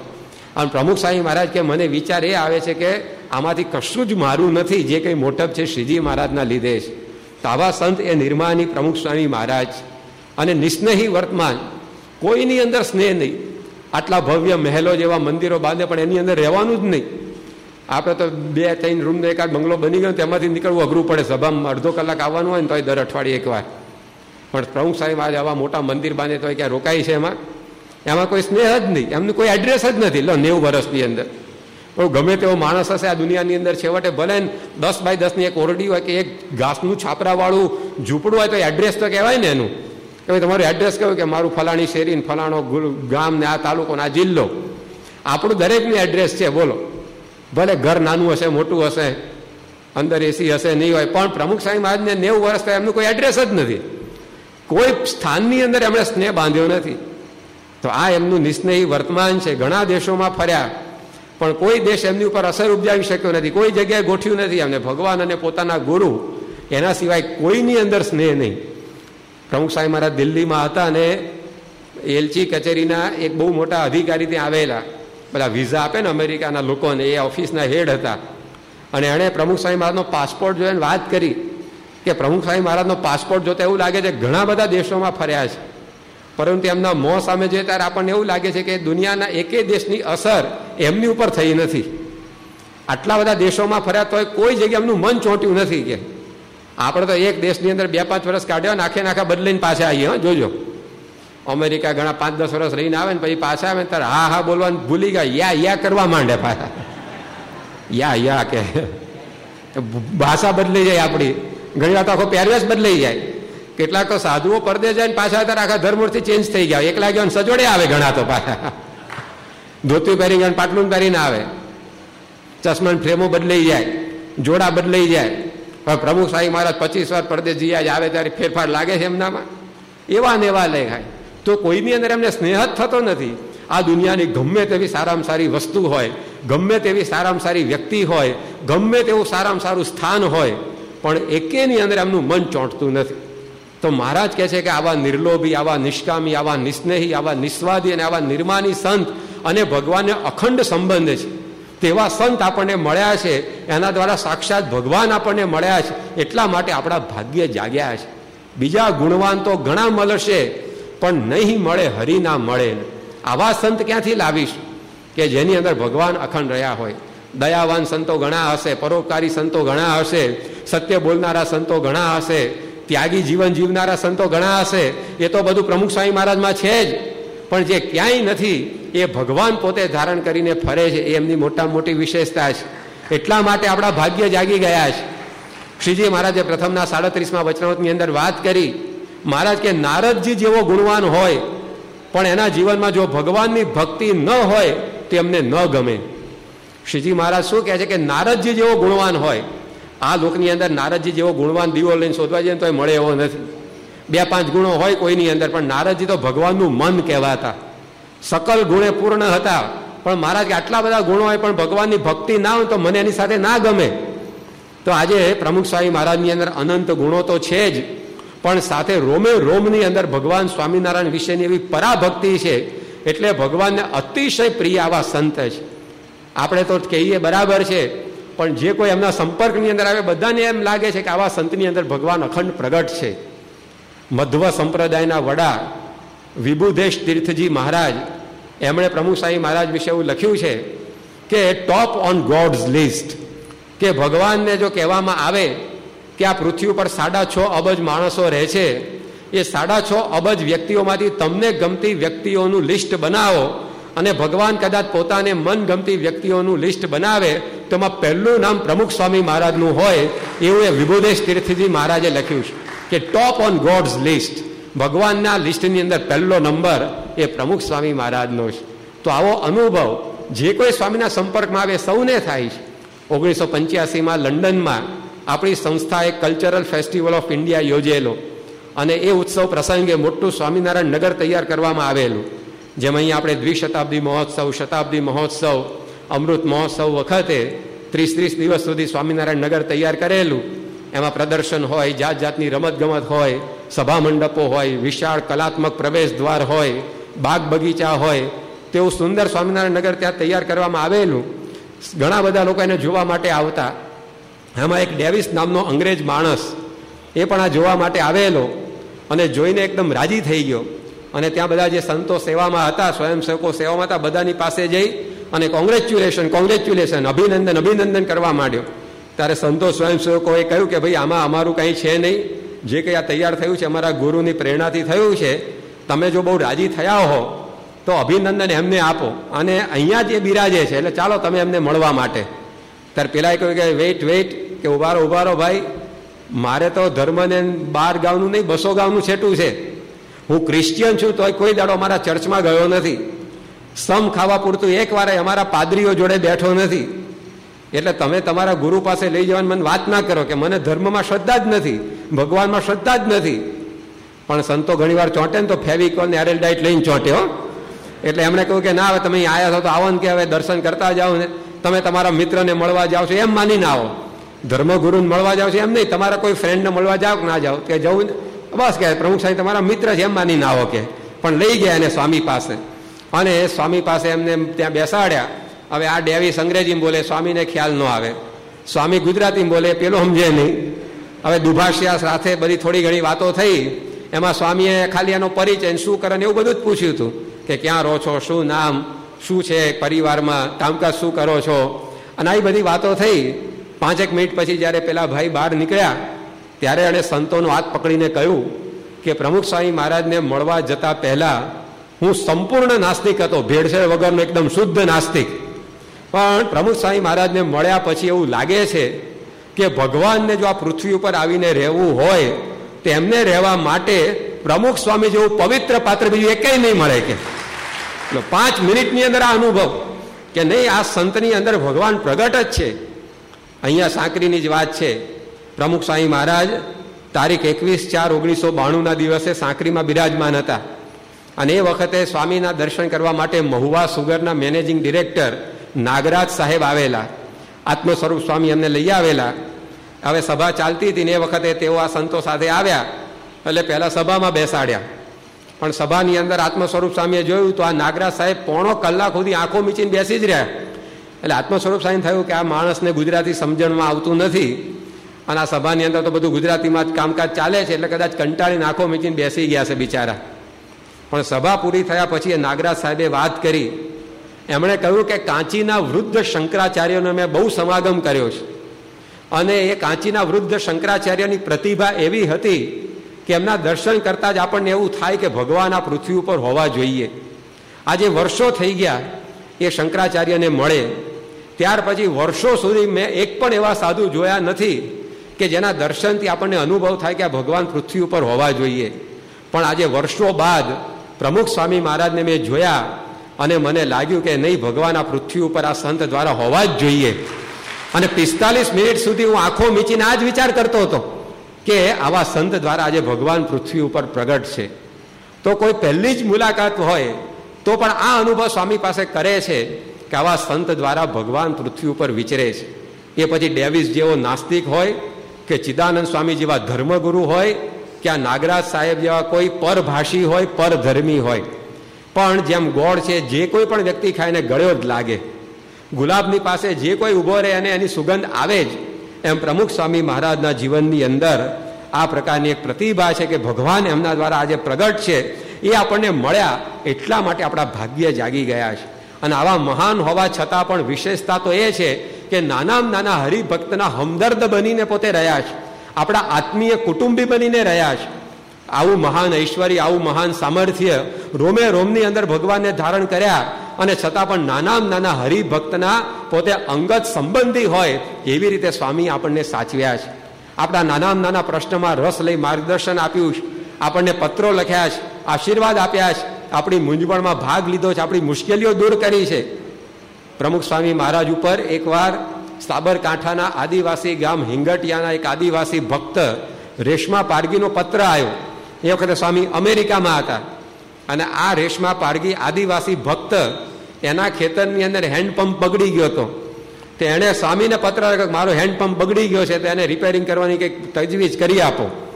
અને પ્રમુખ સ્વામી મહારાજ કે મને વિચાર એ આવે છે કે આમાંથી કશું જ મારું નથી, જે કંઈ મોટપ છે શ્રીજી મહારાજના લીધે છે. તાવા સંત એ નિર્માની પ્રમુખ સ્વામી મહારાજ અને નિસ્નેહી વર્તમાન, કોઈની અંદર સ્નેહ નહીં. આટલા ભવ્ય મહેલો જેવા મંદિરો બાંધે પણ એની અંદર રહેવાનું જ નહીં. આપણે તો બે, ત્રણ રૂમનો એકાદ બંગલો બની ગયો તેમાંથી નીકળવું અઘરું પડે. સભામાં અડધો કલાક આવવાનું હોય ને તોય દર અઠવાડિયે એકવાર. પણ પ્રમુખ સાહેબ આજે આવા મોટા મંદિર બાંધે તો ક્યાં રોકાય છે એમાં? એમાં કોઈ સ્નેહ જ નહીં. એમનું કોઈ એડ્રેસ જ નથી. લો, નેવું વર્ષની અંદર. પણ ગમે તેવો માણસ હશે આ દુનિયાની અંદર, છેવટે ભલે દસ બાય દસની એક ઓરડી હોય કે એક ઘાસનું છાપરાવાળું ઝૂંપડું હોય તો એડ્રેસ તો કહેવાય ને એનું. કે ભાઈ તમારું એડ્રેસ કહ્યું કે મારું ફલાણી શેરી ફલાણો ગામ ને આ તાલુકો આ જિલ્લો. આપણું દરેકનું એડ્રેસ છે, બોલો. ભલે ઘર નાનું હશે, મોટું હશે, અંદર એસી હશે, નહીં હોય, પણ પ્રમુખ સાહેબ મહારાજને નેવું વર્ષ થાય, એમનું કોઈ એડ્રેસ જ નથી. કોઈ સ્થાનની અંદર એમણે સ્નેહ બાંધ્યો નથી. તો આ એમનું નિસ્નેહી વર્તમાન છે. ઘણા દેશોમાં ફર્યા. પણ કોઈ દેશ એમની ઉપર અસર ઉપજાવી શક્યો નથી, કોઈ જગ્યાએ ગોઠ્યું નથી. એમને ભગવાન અને પોતાના ગુરુ, એના સિવાય કોઈની અંદર સ્નેહ નહીં. પ્રમુખ સાહેબ મારા દિલ્હીમાં હતા અને એલચી કચેરીના એક બહુ મોટા અધિકારી ત્યાં આવેલા. બધા વિઝા આપે ને અમેરિકાના લોકોને, એ ઓફિસના હેડ હતા. અને એણે પ્રમુખ સ્વામી મહારાજનો પાસપોર્ટ જોઈને વાત કરી કે પ્રમુખ સ્વામી મહારાજનો પાસપોર્ટ જોતા એવું લાગે છે ઘણા બધા દેશોમાં ફર્યા છે. પરંતુ એમના મોં સામે જોઈએ ત્યારે આપણને એવું લાગે છે કે દુનિયાના એકે દેશની અસર એમની ઉપર થઈ નથી. આટલા બધા દેશોમાં ફર્યા તોય કોઈ જગ્યાએ એમનું મન ચોંટ્યું નથી કે આપણે તો એક દેશની અંદર બે પાંચ વર્ષ કાઢ્યા નાખે નાખા બદલીને પાછા આવીએ, હા, જોજો. અમેરિકા ઘણા પાંચ દસ વર્ષ રહીને આવે ને પછી પાછા આવે ત્યારે હા હા બોલવાનું ભૂલી ગયા, યા યા કરવા માંડે પાછા. યા યા કે. ભાષા બદલાઈ જાય આપણી. ઘણી વાર તો આખો પહેરવેશ બદલાઈ જાય. કેટલાક તો સાધુઓ પરદે જાય પાછા અત્યારે આખા ધર્મૂળથી ચેન્જ થઈ ગયા. એકલા ગયો સજોડે આવે ઘણા તો પાછા. ધોતી પહેરી ગયા પાટલું પહેરીને આવે. ચશ્મન ફ્રેમો બદલાઈ જાય. જોડા બદલાઈ જાય. હવે પ્રમુખ સાહેબ મહારાજ પચીસ વાર પરદેશ જીયા આવે ત્યારે ફેરફાર લાગે છે એમનામાં? એવા ને એવા લેખાય તો કોઈની અંદર એમને સ્નેહ જ થતો નથી. આ દુનિયાની ગમે તેવી સારામાં સારી વસ્તુ હોય, ગમે તેવી સારામાં સારી વ્યક્તિ હોય, ગમે તેવું સારામાં સારું સ્થાન હોય, પણ એકેની અંદર એમનું મન ચોંટતું નથી. તો મહારાજ કહે છે કે આવા નિર્લોભી, આવા નિષ્કામી, આવા નિસ્નેહી, આવા નિસ્વાદી અને આવા નિર્માની સંત અને ભગવાનને અખંડ સંબંધ છે. તેવા સંત આપણને મળ્યા છે, એના દ્વારા સાક્ષાત ભગવાન આપણને મળ્યા છે, એટલા માટે આપણા ભાગ્ય જાગ્યા છે. બીજા ગુણવાન તો ઘણા મળશે, પણ નહીં મળે હરિના મળે. આવા સંત ક્યાંથી લાવીશ કે જેની અંદર ભગવાન અખંડ રહ્યા હોય? દયાવાન સંતો ઘણા હશે, પરોપકારી સંતો ઘણા હશે, સત્ય બોલનારા સંતો ઘણા હશે ત્યાગી જીવન જીવનારા સંતો ઘણા હશે, એ તો બધું પ્રમુખ સ્વામી મહારાજમાં છે જ. પણ જે ક્યાંય નથી, એ ભગવાન પોતે ધારણ કરીને ફરે છે, એ એમની મોટા મોટી વિશેષતા છે. એટલા માટે આપણા ભાગ્ય જાગી ગયા છે. શ્રીજી મહારાજે પ્રથમના સાડત્રીસમાં વચનાવતની અંદર વાત કરી, મહારાજ કે નારદજી જેવો ગુણવાન હોય, પણ એના જીવનમાં જો ભગવાનની ભક્તિ ન હોય, તો એમને ન ગમે. શ્રીજી મહારાજ શું કહે છે કે નારદજી જેવો ગુણવાન હોય આ લોકની અંદર નારદજી જેવો ગુણવાન દીવો લઈને શોધવા જઈએ તો મળે એવો નથી. બે પાંચ ગુણો હોય કોઈની અંદર, પણ નારદજી તો ભગવાનનું મન કહેવાતા. સકલ ગુણે પૂર્ણ હતા, પણ મહારાજ કે આટલા બધા ગુણો હોય, પણ ભગવાનની ભક્તિ ના હોય તો મને એની સાથે ના ગમે. તો આજે પ્રમુખ સ્વામી મહારાજની અંદર અનંત ગુણો તો છે જ, પણ સાથે રોમે રોમની અંદર ભગવાન સ્વામિનારાયણ વિશેની એવી પરાભક્તિ છે, એટલે ભગવાનને અતિશય પ્રિય આવા સંત છે. આપણે તો કહીએ બરાબર છે પણ જે કોઈ એમના સંપર્કની અંદર આવે, બધાને એમ લાગે છે કે આવા સંતની અંદર ભગવાન અખંડ પ્રગટ છે. મધ્વ સંપ્રદાયના વડા વિભુદેશ તીર્થજી મહારાજ, એમણે પ્રમુખ સાંઈ મહારાજ વિશે એવું લખ્યું છે કે ટોપ ઓન ગોડ્સ લિસ્ટ કે ભગવાનને જો કહેવામાં આવે કે આ પૃથ્વી ઉપર સાડા છ અબજ માણસો રહે છે, એ સાડા છ અબજ વ્યક્તિઓમાંથી તમને ગમતી વ્યક્તિઓનું લિસ્ટ બનાવો અને ભગવાન કદાચ પોતાને મન ગમતી વ્યક્તિઓનું લિસ્ટ બનાવે તો એમાં પહેલું નામ પ્રમુખ સ્વામી મહારાજનું હોય, એવું એ વિભુદેશ તીર્થજી મહારાજે લખ્યું છે કે ટોપ ઓન ગોડ્સ લિસ્ટ ભગવાનના લિસ્ટની અંદર પહેલો નંબર એ પ્રમુખ સ્વામી મહારાજનો છે. તો આવો અનુભવ, જે કોઈ સ્વામીના સંપર્કમાં આવે સૌને થાય છે. ઓગણીસો પંચ્યાસીમાં લંડનમાં આપણી સંસ્થાએ કલ્ચરલ ફેસ્ટિવલ ઓફ ઇન્ડિયા યોજેલો અને એ ઉત્સવ પ્રસંગે મોટું સ્વામિનારાયણ નગર તૈયાર કરવામાં આવેલું. જેમ અહીંયા આપણે દ્વિશતાબ્દી મહોત્સવ, શતાબ્દી મહોત્સવ અમૃત મહોત્સવ વખતે ત્રીસ ત્રીસ દિવસ સુધી સ્વામિનારાયણ નગર તૈયાર કરેલું. એમાં પ્રદર્શન હોય જાત જાતની રમતગમત હોય, સભા મંડપો હોય, વિશાળ કલાત્મક પ્રવેશ દ્વાર હોય, બાગ બગીચા હોય, તેવું સુંદર સ્વામિનારાયણ નગર ત્યાં તૈયાર કરવામાં આવેલું. ઘણા બધા લોકો એને જોવા માટે આવતા. એમાં એક ડેવિસ નામનો અંગ્રેજ માણસ એ પણ આ જોવા માટે આવેલો અને જોઈને એકદમ રાજી થઈ ગયો. અને ત્યાં બધા જે સંતો સેવામાં હતા, સ્વયંસેવકો સેવામાં હતા, બધાની પાસે જઈ અને કોંગ્રેચ્યુલેશન કોંગ્રેચ્યુલેશન અભિનંદન અભિનંદન કરવા માંડ્યો. ત્યારે સંતો સ્વયંસેવકોએ કહ્યું કે ભાઈ, આમાં અમારું કંઈ છે નહીં. જે કંઈ આ તૈયાર થયું છે, અમારા ગુરુની પ્રેરણાથી થયું છે. તમે જો બહુ રાજી થયા હો, તો અભિનંદન એમને આપો. અને અહીંયા જે બિરાજે છે, એટલે ચાલો તમે એમને મળવા માટે. ત્યારે પેલાએ કહ્યું કે વેઇટ વેઇટ, કે ઉભારો ઉભારો ભાઈ. મારે તો ધર્મને બાર ગામનું નહીં, બસો ગામનું છેટું છે. હું ક્રિશ્ચિયન છું તો કોઈ દાડો અમારા ચર્ચમાં ગયો નથી. સમ ખાવા પૂરતું એક વાર અમારા પાદરીઓ જોડે બેઠો નથી. એટલે તમે તમારા ગુરુ પાસે લઈ જવાની મને વાત ના કરો કે મને ધર્મમાં શ્રદ્ધા જ નથી, ભગવાનમાં શ્રદ્ધા જ નથી. પણ સંતો ઘણી વાર ચોંટે ને તો ફેવિકોલ ને એરેલ ડાઇટ લઈને ચોંટે હો. એટલે એમણે કહ્યું કે ના, હવે તમે આવ્યા છો તો આવો ને કે હવે દર્શન કરતા જાઓ ને. તમે તમારા મિત્રને મળવા જાઓ છો એમ માની ના આવો. ધર્મગુરુને મળવા જાઓ છો એમ નહીં, તમારા કોઈ ફ્રેન્ડને મળવા જાઓ કે ના જાઓ, કે જવું બસ કે પ્રમુખ સાહેબ, તમારા મિત્ર છે એમ માનીને આવો કે. પણ લઈ ગયા એને સ્વામી પાસે. અને સ્વામી પાસે એમને ત્યાં બેસાડ્યા. હવે આ ડેવીસ અંગ્રેજી બોલે, સ્વામીને ખ્યાલ ન આવે. સ્વામી ગુજરાતી બોલે, પેલો સમજે નહીં. હવે દુભાષિયા સાથે બધી થોડી ઘણી વાતો થઈ. એમાં સ્વામીએ ખાલી એનો પરિચય શું કરે એવું બધું જ પૂછ્યું હતું કે ક્યાં રહો છો, શું નામ, શું છે પરિવારમાં, કામકાજ શું કરો છો? અને આવી બધી વાતો થઈ. પાંચેક મિનિટ પછી જ્યારે પેલા ભાઈ બહાર નીકળ્યા, ત્યારે એણે સંતોનો હાથ પકડીને કહ્યું કે, પ્રમુખ સ્વામી મહારાજને મળવા જતા પહેલા હું સંપૂર્ણ નાસ્તિક હતો. ભેળસેળ વગરનો એકદમ શુદ્ધ નાસ્તિક. પણ પ્રમુખ સ્વામી મહારાજને મળ્યા પછી એવું લાગે છે કે ભગવાનને જો આ પૃથ્વી ઉપર આવીને રહેવું હોય તેમને રહેવા માટે પ્રમુખ સ્વામી જેવું પવિત્ર પાત્ર બીજું એકેય નહીં મળે કે. પાંચ મિનિટની અંદર આ અનુભવ કે નહીં, આ સંતની અંદર ભગવાન પ્રગટ જ છે. અહીંયા સાંકરીની જ વાત છે. પ્રમુખ સ્વામી મહારાજ તારીખ એકવીસ ચાર ઓગણીસો બાણુંના દિવસે સાંકરીમાં બિરાજમાન હતા. અને એ વખતે સ્વામીના દર્શન કરવા માટે મહુવા સુગરના મેનેજિંગ ડિરેક્ટર નાગરાજ સાહેબ આવેલા. આત્મ સ્વરૂપ સ્વામી એમને લઈ આવેલા. હવે સભા ચાલતી હતી ને એ વખતે તેઓ આ સંતો સાથે આવ્યા એટલે પહેલા સભામાં બેસાડ્યા. પણ સભાની અંદર આત્મ સ્વરૂપ સ્વામીએ જોયું તો આ નાગરાજ સાહેબ પોણો કલાક સુધી આંખો મીચીને બેસી જ રહ્યા. એટલે આત્મ સ્વરૂપ સ્વામી થયું કે આ માણસને ગુજરાતી સમજણમાં આવતું નથી. અને આ સભાની અંદર તો બધું ગુજરાતીમાં જ કામકાજ ચાલે છે, એટલે કદાચ કંટાળીને આંખો મીચીને બેસી ગયા છે બિચારા. પણ સભા પૂરી થયા પછી એ નાગરાજ સાહેબે વાત કરી. એમણે કહ્યું કે કાંચીના વૃદ્ધ શંકરાચાર્યનો મેં બહુ સમાગમ કર્યો છે. અને એ કાંચીના વૃદ્ધ શંકરાચાર્યની પ્રતિભા એવી હતી કે એમના દર્શન કરતા જ આપણને એવું થાય કે ભગવાન આ પૃથ્વી ઉપર હોવા જોઈએ. આજે વર્ષો થઈ ગયા એ શંકરાચાર્યને મળે. ત્યાર પછી વર્ષો સુધી મેં એક પણ એવા સાધુ જોયા નથી કે જેના દર્શનથી આપણને અનુભવ થાય કે આ ભગવાન પૃથ્વી ઉપર હોવા જોઈએ. પણ આજે વર્ષો બાદ પ્રમુખ સ્વામી મહારાજને મેં જોયા અને મને લાગ્યું કે નહીં, ભગવાન આ પૃથ્વી ઉપર આ સંત દ્વારા હોવા જ જોઈએ. અને પિસ્તાલીસ મિનિટ સુધી હું આંખો મીચીને આ જ વિચાર કરતો હતો કે આવા સંત દ્વારા આજે ભગવાન પૃથ્વી ઉપર પ્રગટ છે. તો કોઈ પહેલી જ મુલાકાત હોય તો પણ આ અનુભવ સ્વામી પાસે કરે છે કે આવા સંત દ્વારા ભગવાન પૃથ્વી ઉપર વિચરે છે. એ પછી ડેવિસ જેવો નાસ્તિક હોય કે ચિદાનંદ સ્વામી જેવા ધર્મગુરુ હોય કે આ નાગરાજ સાહેબ જેવા કોઈ પરભાષી હોય, પરધર્મી હોય. પણ જેમ ગોળ છે, જે કોઈ પણ વ્યક્તિ ખાઈને ગળ્યો જ લાગે. ગુલાબની પાસે જે કોઈ ઊભો રહે અને એની સુગંધ આવે જ, એમ પ્રમુખ સ્વામી મહારાજના જીવનની અંદર આ પ્રકારની એક પ્રતિભા છે કે ભગવાન એમના દ્વારા આજે પ્રગટ છે, એ આપણને મળ્યા એટલા માટે આપણા ભાગ્ય જાગી ગયા છે. અને આવા મહાન હોવા છતાં પણ વિશેષતા તો એ છે કે નાનામાં નાના હરિભક્તના હમદર્દ બનીને પોતે રહ્યા છે. આપણા આત્મીય કુટુંબી બનીને રહ્યા છે. આવું મહાન ઐશ્વર્ય, આવું મહાન સામર્થ્ય રોમે રોમની અંદર ભગવાનને ધારણ કર્યા અને છતાં પણ નાના નાના હરિભક્તના પોતે અંગત સંબંધી હોય એવી રીતે સ્વામી આપણને સાચવ્યા છે. આપણા નાનામાં નાના પ્રશ્નમાં રસ લઈ માર્ગદર્શન આપ્યું છે. આપણને પત્રો લખ્યા છે, આશીર્વાદ આપ્યા છે. આપણી મૂંઝવણમાં ભાગ લીધો છે, આપણી મુશ્કેલીઓ દૂર કરી છે. પ્રમુખ સ્વામી મહારાજ ઉપર એકવાર સાબરકાંઠાના આદિવાસી ગામ હિંગટિયાના એક આદિવાસી ભક્ત રેશમા પારગીનો પત્ર આવ્યો એ વખતે સ્વામી અમેરિકામાં હતા. અને આ રેશમા પારગી આદિવાસી ભક્ત એના ખેતરની અંદર હેન્ડપંપ બગડી ગયો હતો. તો એણે સ્વામીને પત્ર મારો હેન્ડપંપ બગડી ગયો છે તો એને રિપેરિંગ કરવાની કંઈક તજવીજ કરી આપો.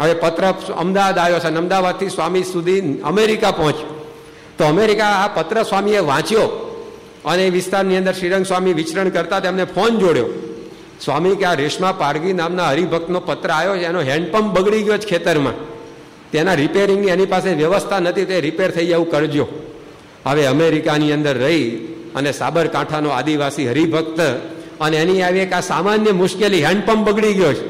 હવે પત્ર અમદાવાદ આવ્યો છે અને અમદાવાદથી સ્વામી સુધી અમેરિકા પહોંચ્યો. તો અમેરિકા આ પત્ર સ્વામીએ વાંચ્યો. અને એ વિસ્તારની અંદર શ્રીરંગ સ્વામી વિચરણ કરતા તેમને ફોન જોડ્યો. સ્વામી કે આ રેશમા પારગી નામના હરિભક્તનો પત્ર આવ્યો છે, એનો હેન્ડપંપ બગડી ગયો છે ખેતરમાં. તેના રિપેરિંગની એની પાસે વ્યવસ્થા નથી, તે રિપેર થઈ જવું કરજો. હવે અમેરિકાની અંદર રહી અને સાબરકાંઠાનો આદિવાસી હરિભક્ત અને એની આવી એક આ સામાન્ય મુશ્કેલી હેન્ડપંપ બગડી ગયો છે.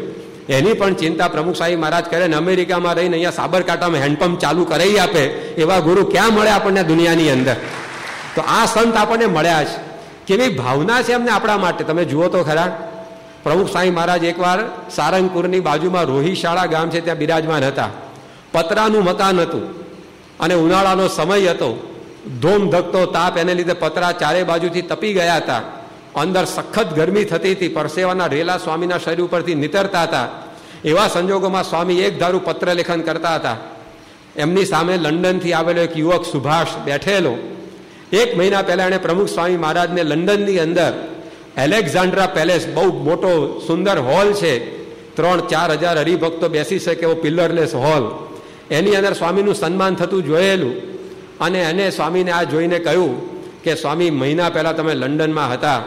એની પણ ચિંતા પ્રમુખ સાહેબ મહારાજ કરે ને અમેરિકામાં રહીને અહીંયા સાબરકાંઠામાં હેન્ડપંપ ચાલુ કરાવી આપે, એવા ગુરુ ક્યાં મળે આપણને દુનિયાની અંદર? તો આ સંત આપણને મળ્યા છે. કેવી ભાવના છે એમને આપણા માટે. તમે જુઓ તો ખરા, પ્રમુખ સાંઈ મહારાજ એકવાર સારંગપુરની બાજુમાં રોહિશાળા ગામ છે ત્યાં બિરાજમાન હતા. પતરાનું મકાન હતું અને ઉનાળાનો સમય હતો. ધોમ ધકતો તાપ એને લીધે પતરા ચારે બાજુથી તપી ગયા હતા. અંદર સખત ગરમી થતી હતી. પરસેવાના રેલા સ્વામીના શરીર ઉપરથી નીતરતા હતા. એવા સંજોગોમાં સ્વામી એક ધારું પત્ર લેખન કરતા હતા. એમની સામે લંડનથી આવેલો એક યુવક સુભાષ બેઠેલો એક મહિના પહેલા એણે પ્રમુખ સ્વામી મહારાજને લંડનની અંદર એલેક્ઝાન્ડ્રા પેલેસ, બહુ મોટો, સુંદર હોલ છે. ત્રણ, ચાર હજાર હરિભક્તો બેસી શકે એવો પિલ્લરલેસ હોલ. એની અંદર સ્વામીનું સન્માન થતું જોયેલું અને એને સ્વામીને આ જોઈને કહ્યું કે, સ્વામી, મહિના પહેલા તમે લંડનમાં હતા.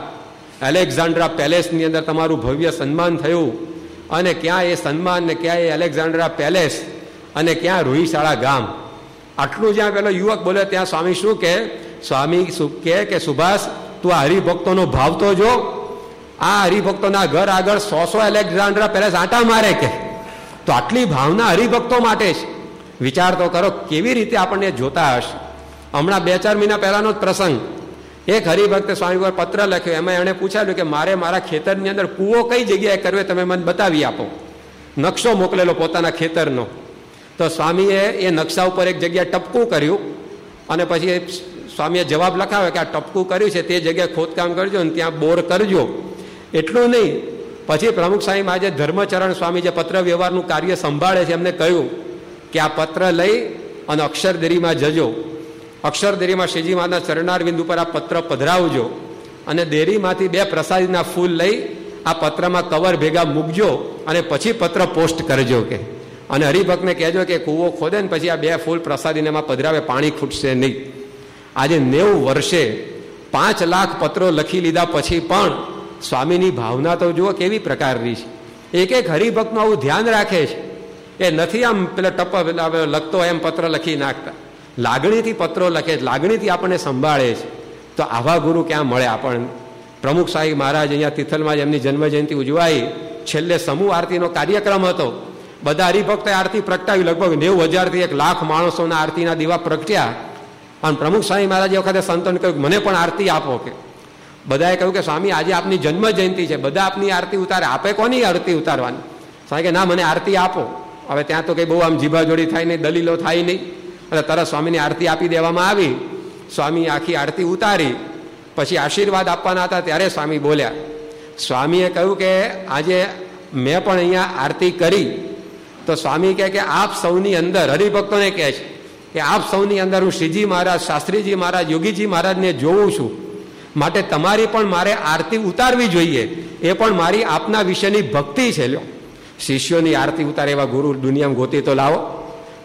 એલેક્ઝાન્ડ્રા પેલેસની અંદર તમારું ભવ્ય સન્માન થયું અને ક્યાં એ સન્માન ને ક્યાં એ એલેક્ઝાન્ડ્રા પેલેસ અને ક્યાં રોહિશાળા ગામ. આટલું જ્યાં પેલો યુવક બોલે, ત્યાં સ્વામી શું કે સ્વામી કહે કે, સુભાષ, તું આ હરિભક્તોનો ભાવ તો જો. આ હરિભક્તોના ઘર આગળ સો સો એલેક્ઝાન્ડ્રા પેલેસ આંટા મારે કે. તો આટલી ભાવના હરિભક્તો માટે છે. વિચાર તો કરો કેવી રીતે આપણને જોતા હશે. હમણાં બે ચાર મહિના પહેલાનો જ પ્રસંગ. એક હરિભક્તે સ્વામી પર પત્ર લખ્યો. એમાં એણે પૂછાયું કે, મારે મારા ખેતરની અંદર કૂવો કઈ જગ્યાએ કરવે તમે મને બતાવી આપો. નકશો મોકલેલો પોતાના ખેતરનો. તો સ્વામીએ એ નકશા ઉપર એક જગ્યાએ ટપકું કર્યું અને પછી સ્વામીએ જવાબ લખાવે કે આ ટપકું કર્યું છે, તે જગ્યાએ ખોદકામ કરજો અને ત્યાં બોર કરજો. એટલું નહીં. પછી પ્રમુખ સાહેબ આજે ધર્મચરણ સ્વામી જે પત્ર વ્યવહારનું કાર્ય સંભાળે છે, એમને કહ્યું કે આ પત્ર લઈ અને અક્ષરદેરીમાં જજો. અક્ષરદેરીમાં શ્રીજી મહાના ચરણાર બિંદુ પર આ પત્ર પધરાવજો અને દેરીમાંથી બે પ્રસાદીના ફૂલ લઈ આ પત્રમાં કવર ભેગા મૂકજો અને પછી પત્ર પોસ્ટ કરજો કે. અને હરિભક્તને કહેજો કે કૂવો ખોદે ને પછી આ બે ફૂલ પ્રસાદીને એમાં પધરાવે, પાણી ખૂટશે નહીં. આજે નેવું વર્ષે પાંચ લાખ પત્રો લખી લીધા પછી પણ સ્વામીની ભાવના તો જુઓ કેવી પ્રકારની છે. એક એક હરિભક્તનું આવું ધ્યાન રાખે છે. એ નથી આમ પેલા ટપ લખતો એમ પત્ર લખી નાખતા. લાગણીથી પત્રો લખે છે, લાગણીથી આપણને સંભાળે છે. તો આવા ગુરુ ક્યાં મળે આપણને? પ્રમુખ સાહેબ મહારાજ અહીંયા તિથલમાં જ એમની જન્મજયંતિ ઉજવાઈ. છેલ્લે સમૂહ આરતીનો કાર્યક્રમ હતો. બધા હરિભક્તે આરતી પ્રગટાવી, લગભગ નેવું હજારથી એક લાખ માણસોના આરતીના દીવા પ્રગટ્યા. અને પ્રમુખ સ્વામી મહારાજે વખતે સંતોને કહ્યું મને પણ આરતી આપો કે. બધાએ કહ્યું કે સ્વામી, આજે આપની જન્મ જયંતિ છે. બધા આપની આરતી ઉતારે. આપે કોની આરતી ઉતારવાની? સ્વામી કે, ના, મને આરતી આપો. હવે ત્યાં તો કંઈ બહુ આમ જીભાજોડી થાય નહીં, દલીલો થાય નહીં. અને તરત સ્વામીની આરતી આપી દેવામાં આવી. સ્વામી આખી આરતી ઉતારી. પછી આશીર્વાદ આપવાના હતા. ત્યારે સ્વામી બોલ્યા, સ્વામીએ કહ્યું કે, આજે મેં પણ અહીંયા આરતી કરી. તો સ્વામી કહે કે, આપ સૌની અંદર હરિભક્તોને કહે છે. કે આપ સૌની અંદર હું શ્રીજી મહારાજ, શાસ્ત્રીજી મહારાજ, યોગીજી મહારાજને જોઉં છું. માટે તમારી પણ મારે આરતી ઉતારવી જોઈએ. એ પણ મારી આપના વિશેની ભક્તિ છે. લ્યો. શિષ્યોની આરતી ઉતારે એવા ગુરુ દુનિયામાં ગોતી તો લાવો.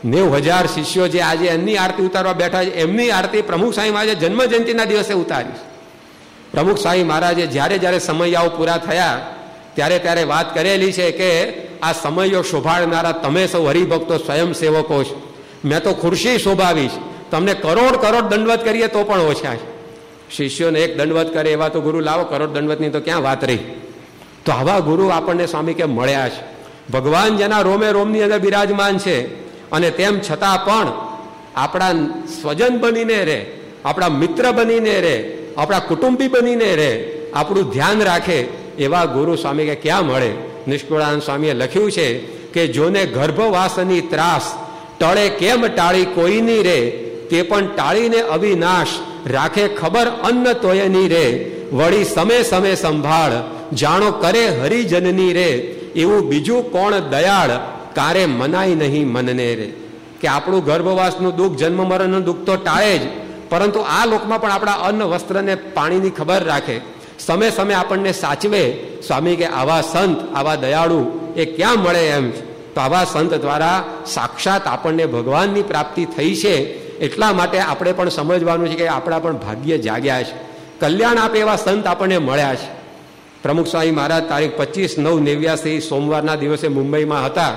નેવ હજાર શિષ્યો જે આજે એમની આરતી ઉતારવા બેઠા છે, એમની આરતી પ્રમુખ સ્વામી મહારાજે જન્મ જયંતિના દિવસે ઉતારી પ્રમુખ સ્વામી મહારાજે જ્યારે જ્યારે સમયાઓ પૂરા થયા, ત્યારે ત્યારે વાત કરેલી છે કે આ સમયો શોભાળનારા તમે સૌ હરિભક્તો સ્વયંસેવકો છો. મેં તો ખુરશી શોભાવીશ. તમને કરોડ કરોડ દંડવત કરીએ તો પણ ઓછા શિષ્યોને એક દંડવત કરે એવા તો ગુરુ લાવો, કરોડ દંડવતની તો ક્યાં વાત રહી? તો આવા ગુરુ આપણને સ્વામી કે મળ્યા છે? ભગવાન જેના રોમે રોમની અંદર બિરાજમાન છે અને તેમ છતાં પણ આપણા સ્વજન બનીને રહે, આપણા મિત્ર બનીને રહે, આપણા કુટુંબી બનીને રહે, આપણું ધ્યાન રાખે એવા ગુરુ સ્વામી કે ક્યાં મળે? નિષ્કુળાનંદ સ્વામીએ લખ્યું છે કે જોને ગર્ભવાસની ત્રાસ ટળે કેમ ટાળી કોઈની રે? તે પણ ટાળીને અવિનાશ. રાખે ખબર અન્ન તોયની રે. વળી સમે સમે સંભાળ. જાણો કરે હરિજનની રે. એવું બીજું કોણ દયાળ? કારે મનાય નહીં મનને રે. કે આપણું ગર્ભવાસનું દુઃખ, જન્મ, મરણનું દુઃખ તો ટાળે જ. પરંતુ આ લોકમાં પણ આપણા અન્ન વસ્ત્રને પાણીની ખબર રાખે. સમય સમય આપણને સાચવે. સ્વામી કે આવા સંત, આવા દયાળુ, એ ક્યાં મળે એમ? તો આવા સંત દ્વારા સાક્ષાત આપણને ભગવાનની પ્રાપ્તિ થઈ છે, એટલા માટે આપણે પણ સમજવાનું છે કે આપણા પણ ભાગ્ય જાગ્યા છે. કલ્યાણ આપે એવા સંત આપણને મળ્યા છે. પ્રમુખ સ્વામી મહારાજ તારીખ પચીસ નવ નેવ્યાસી સોમવારના દિવસે મુંબઈમાં હતા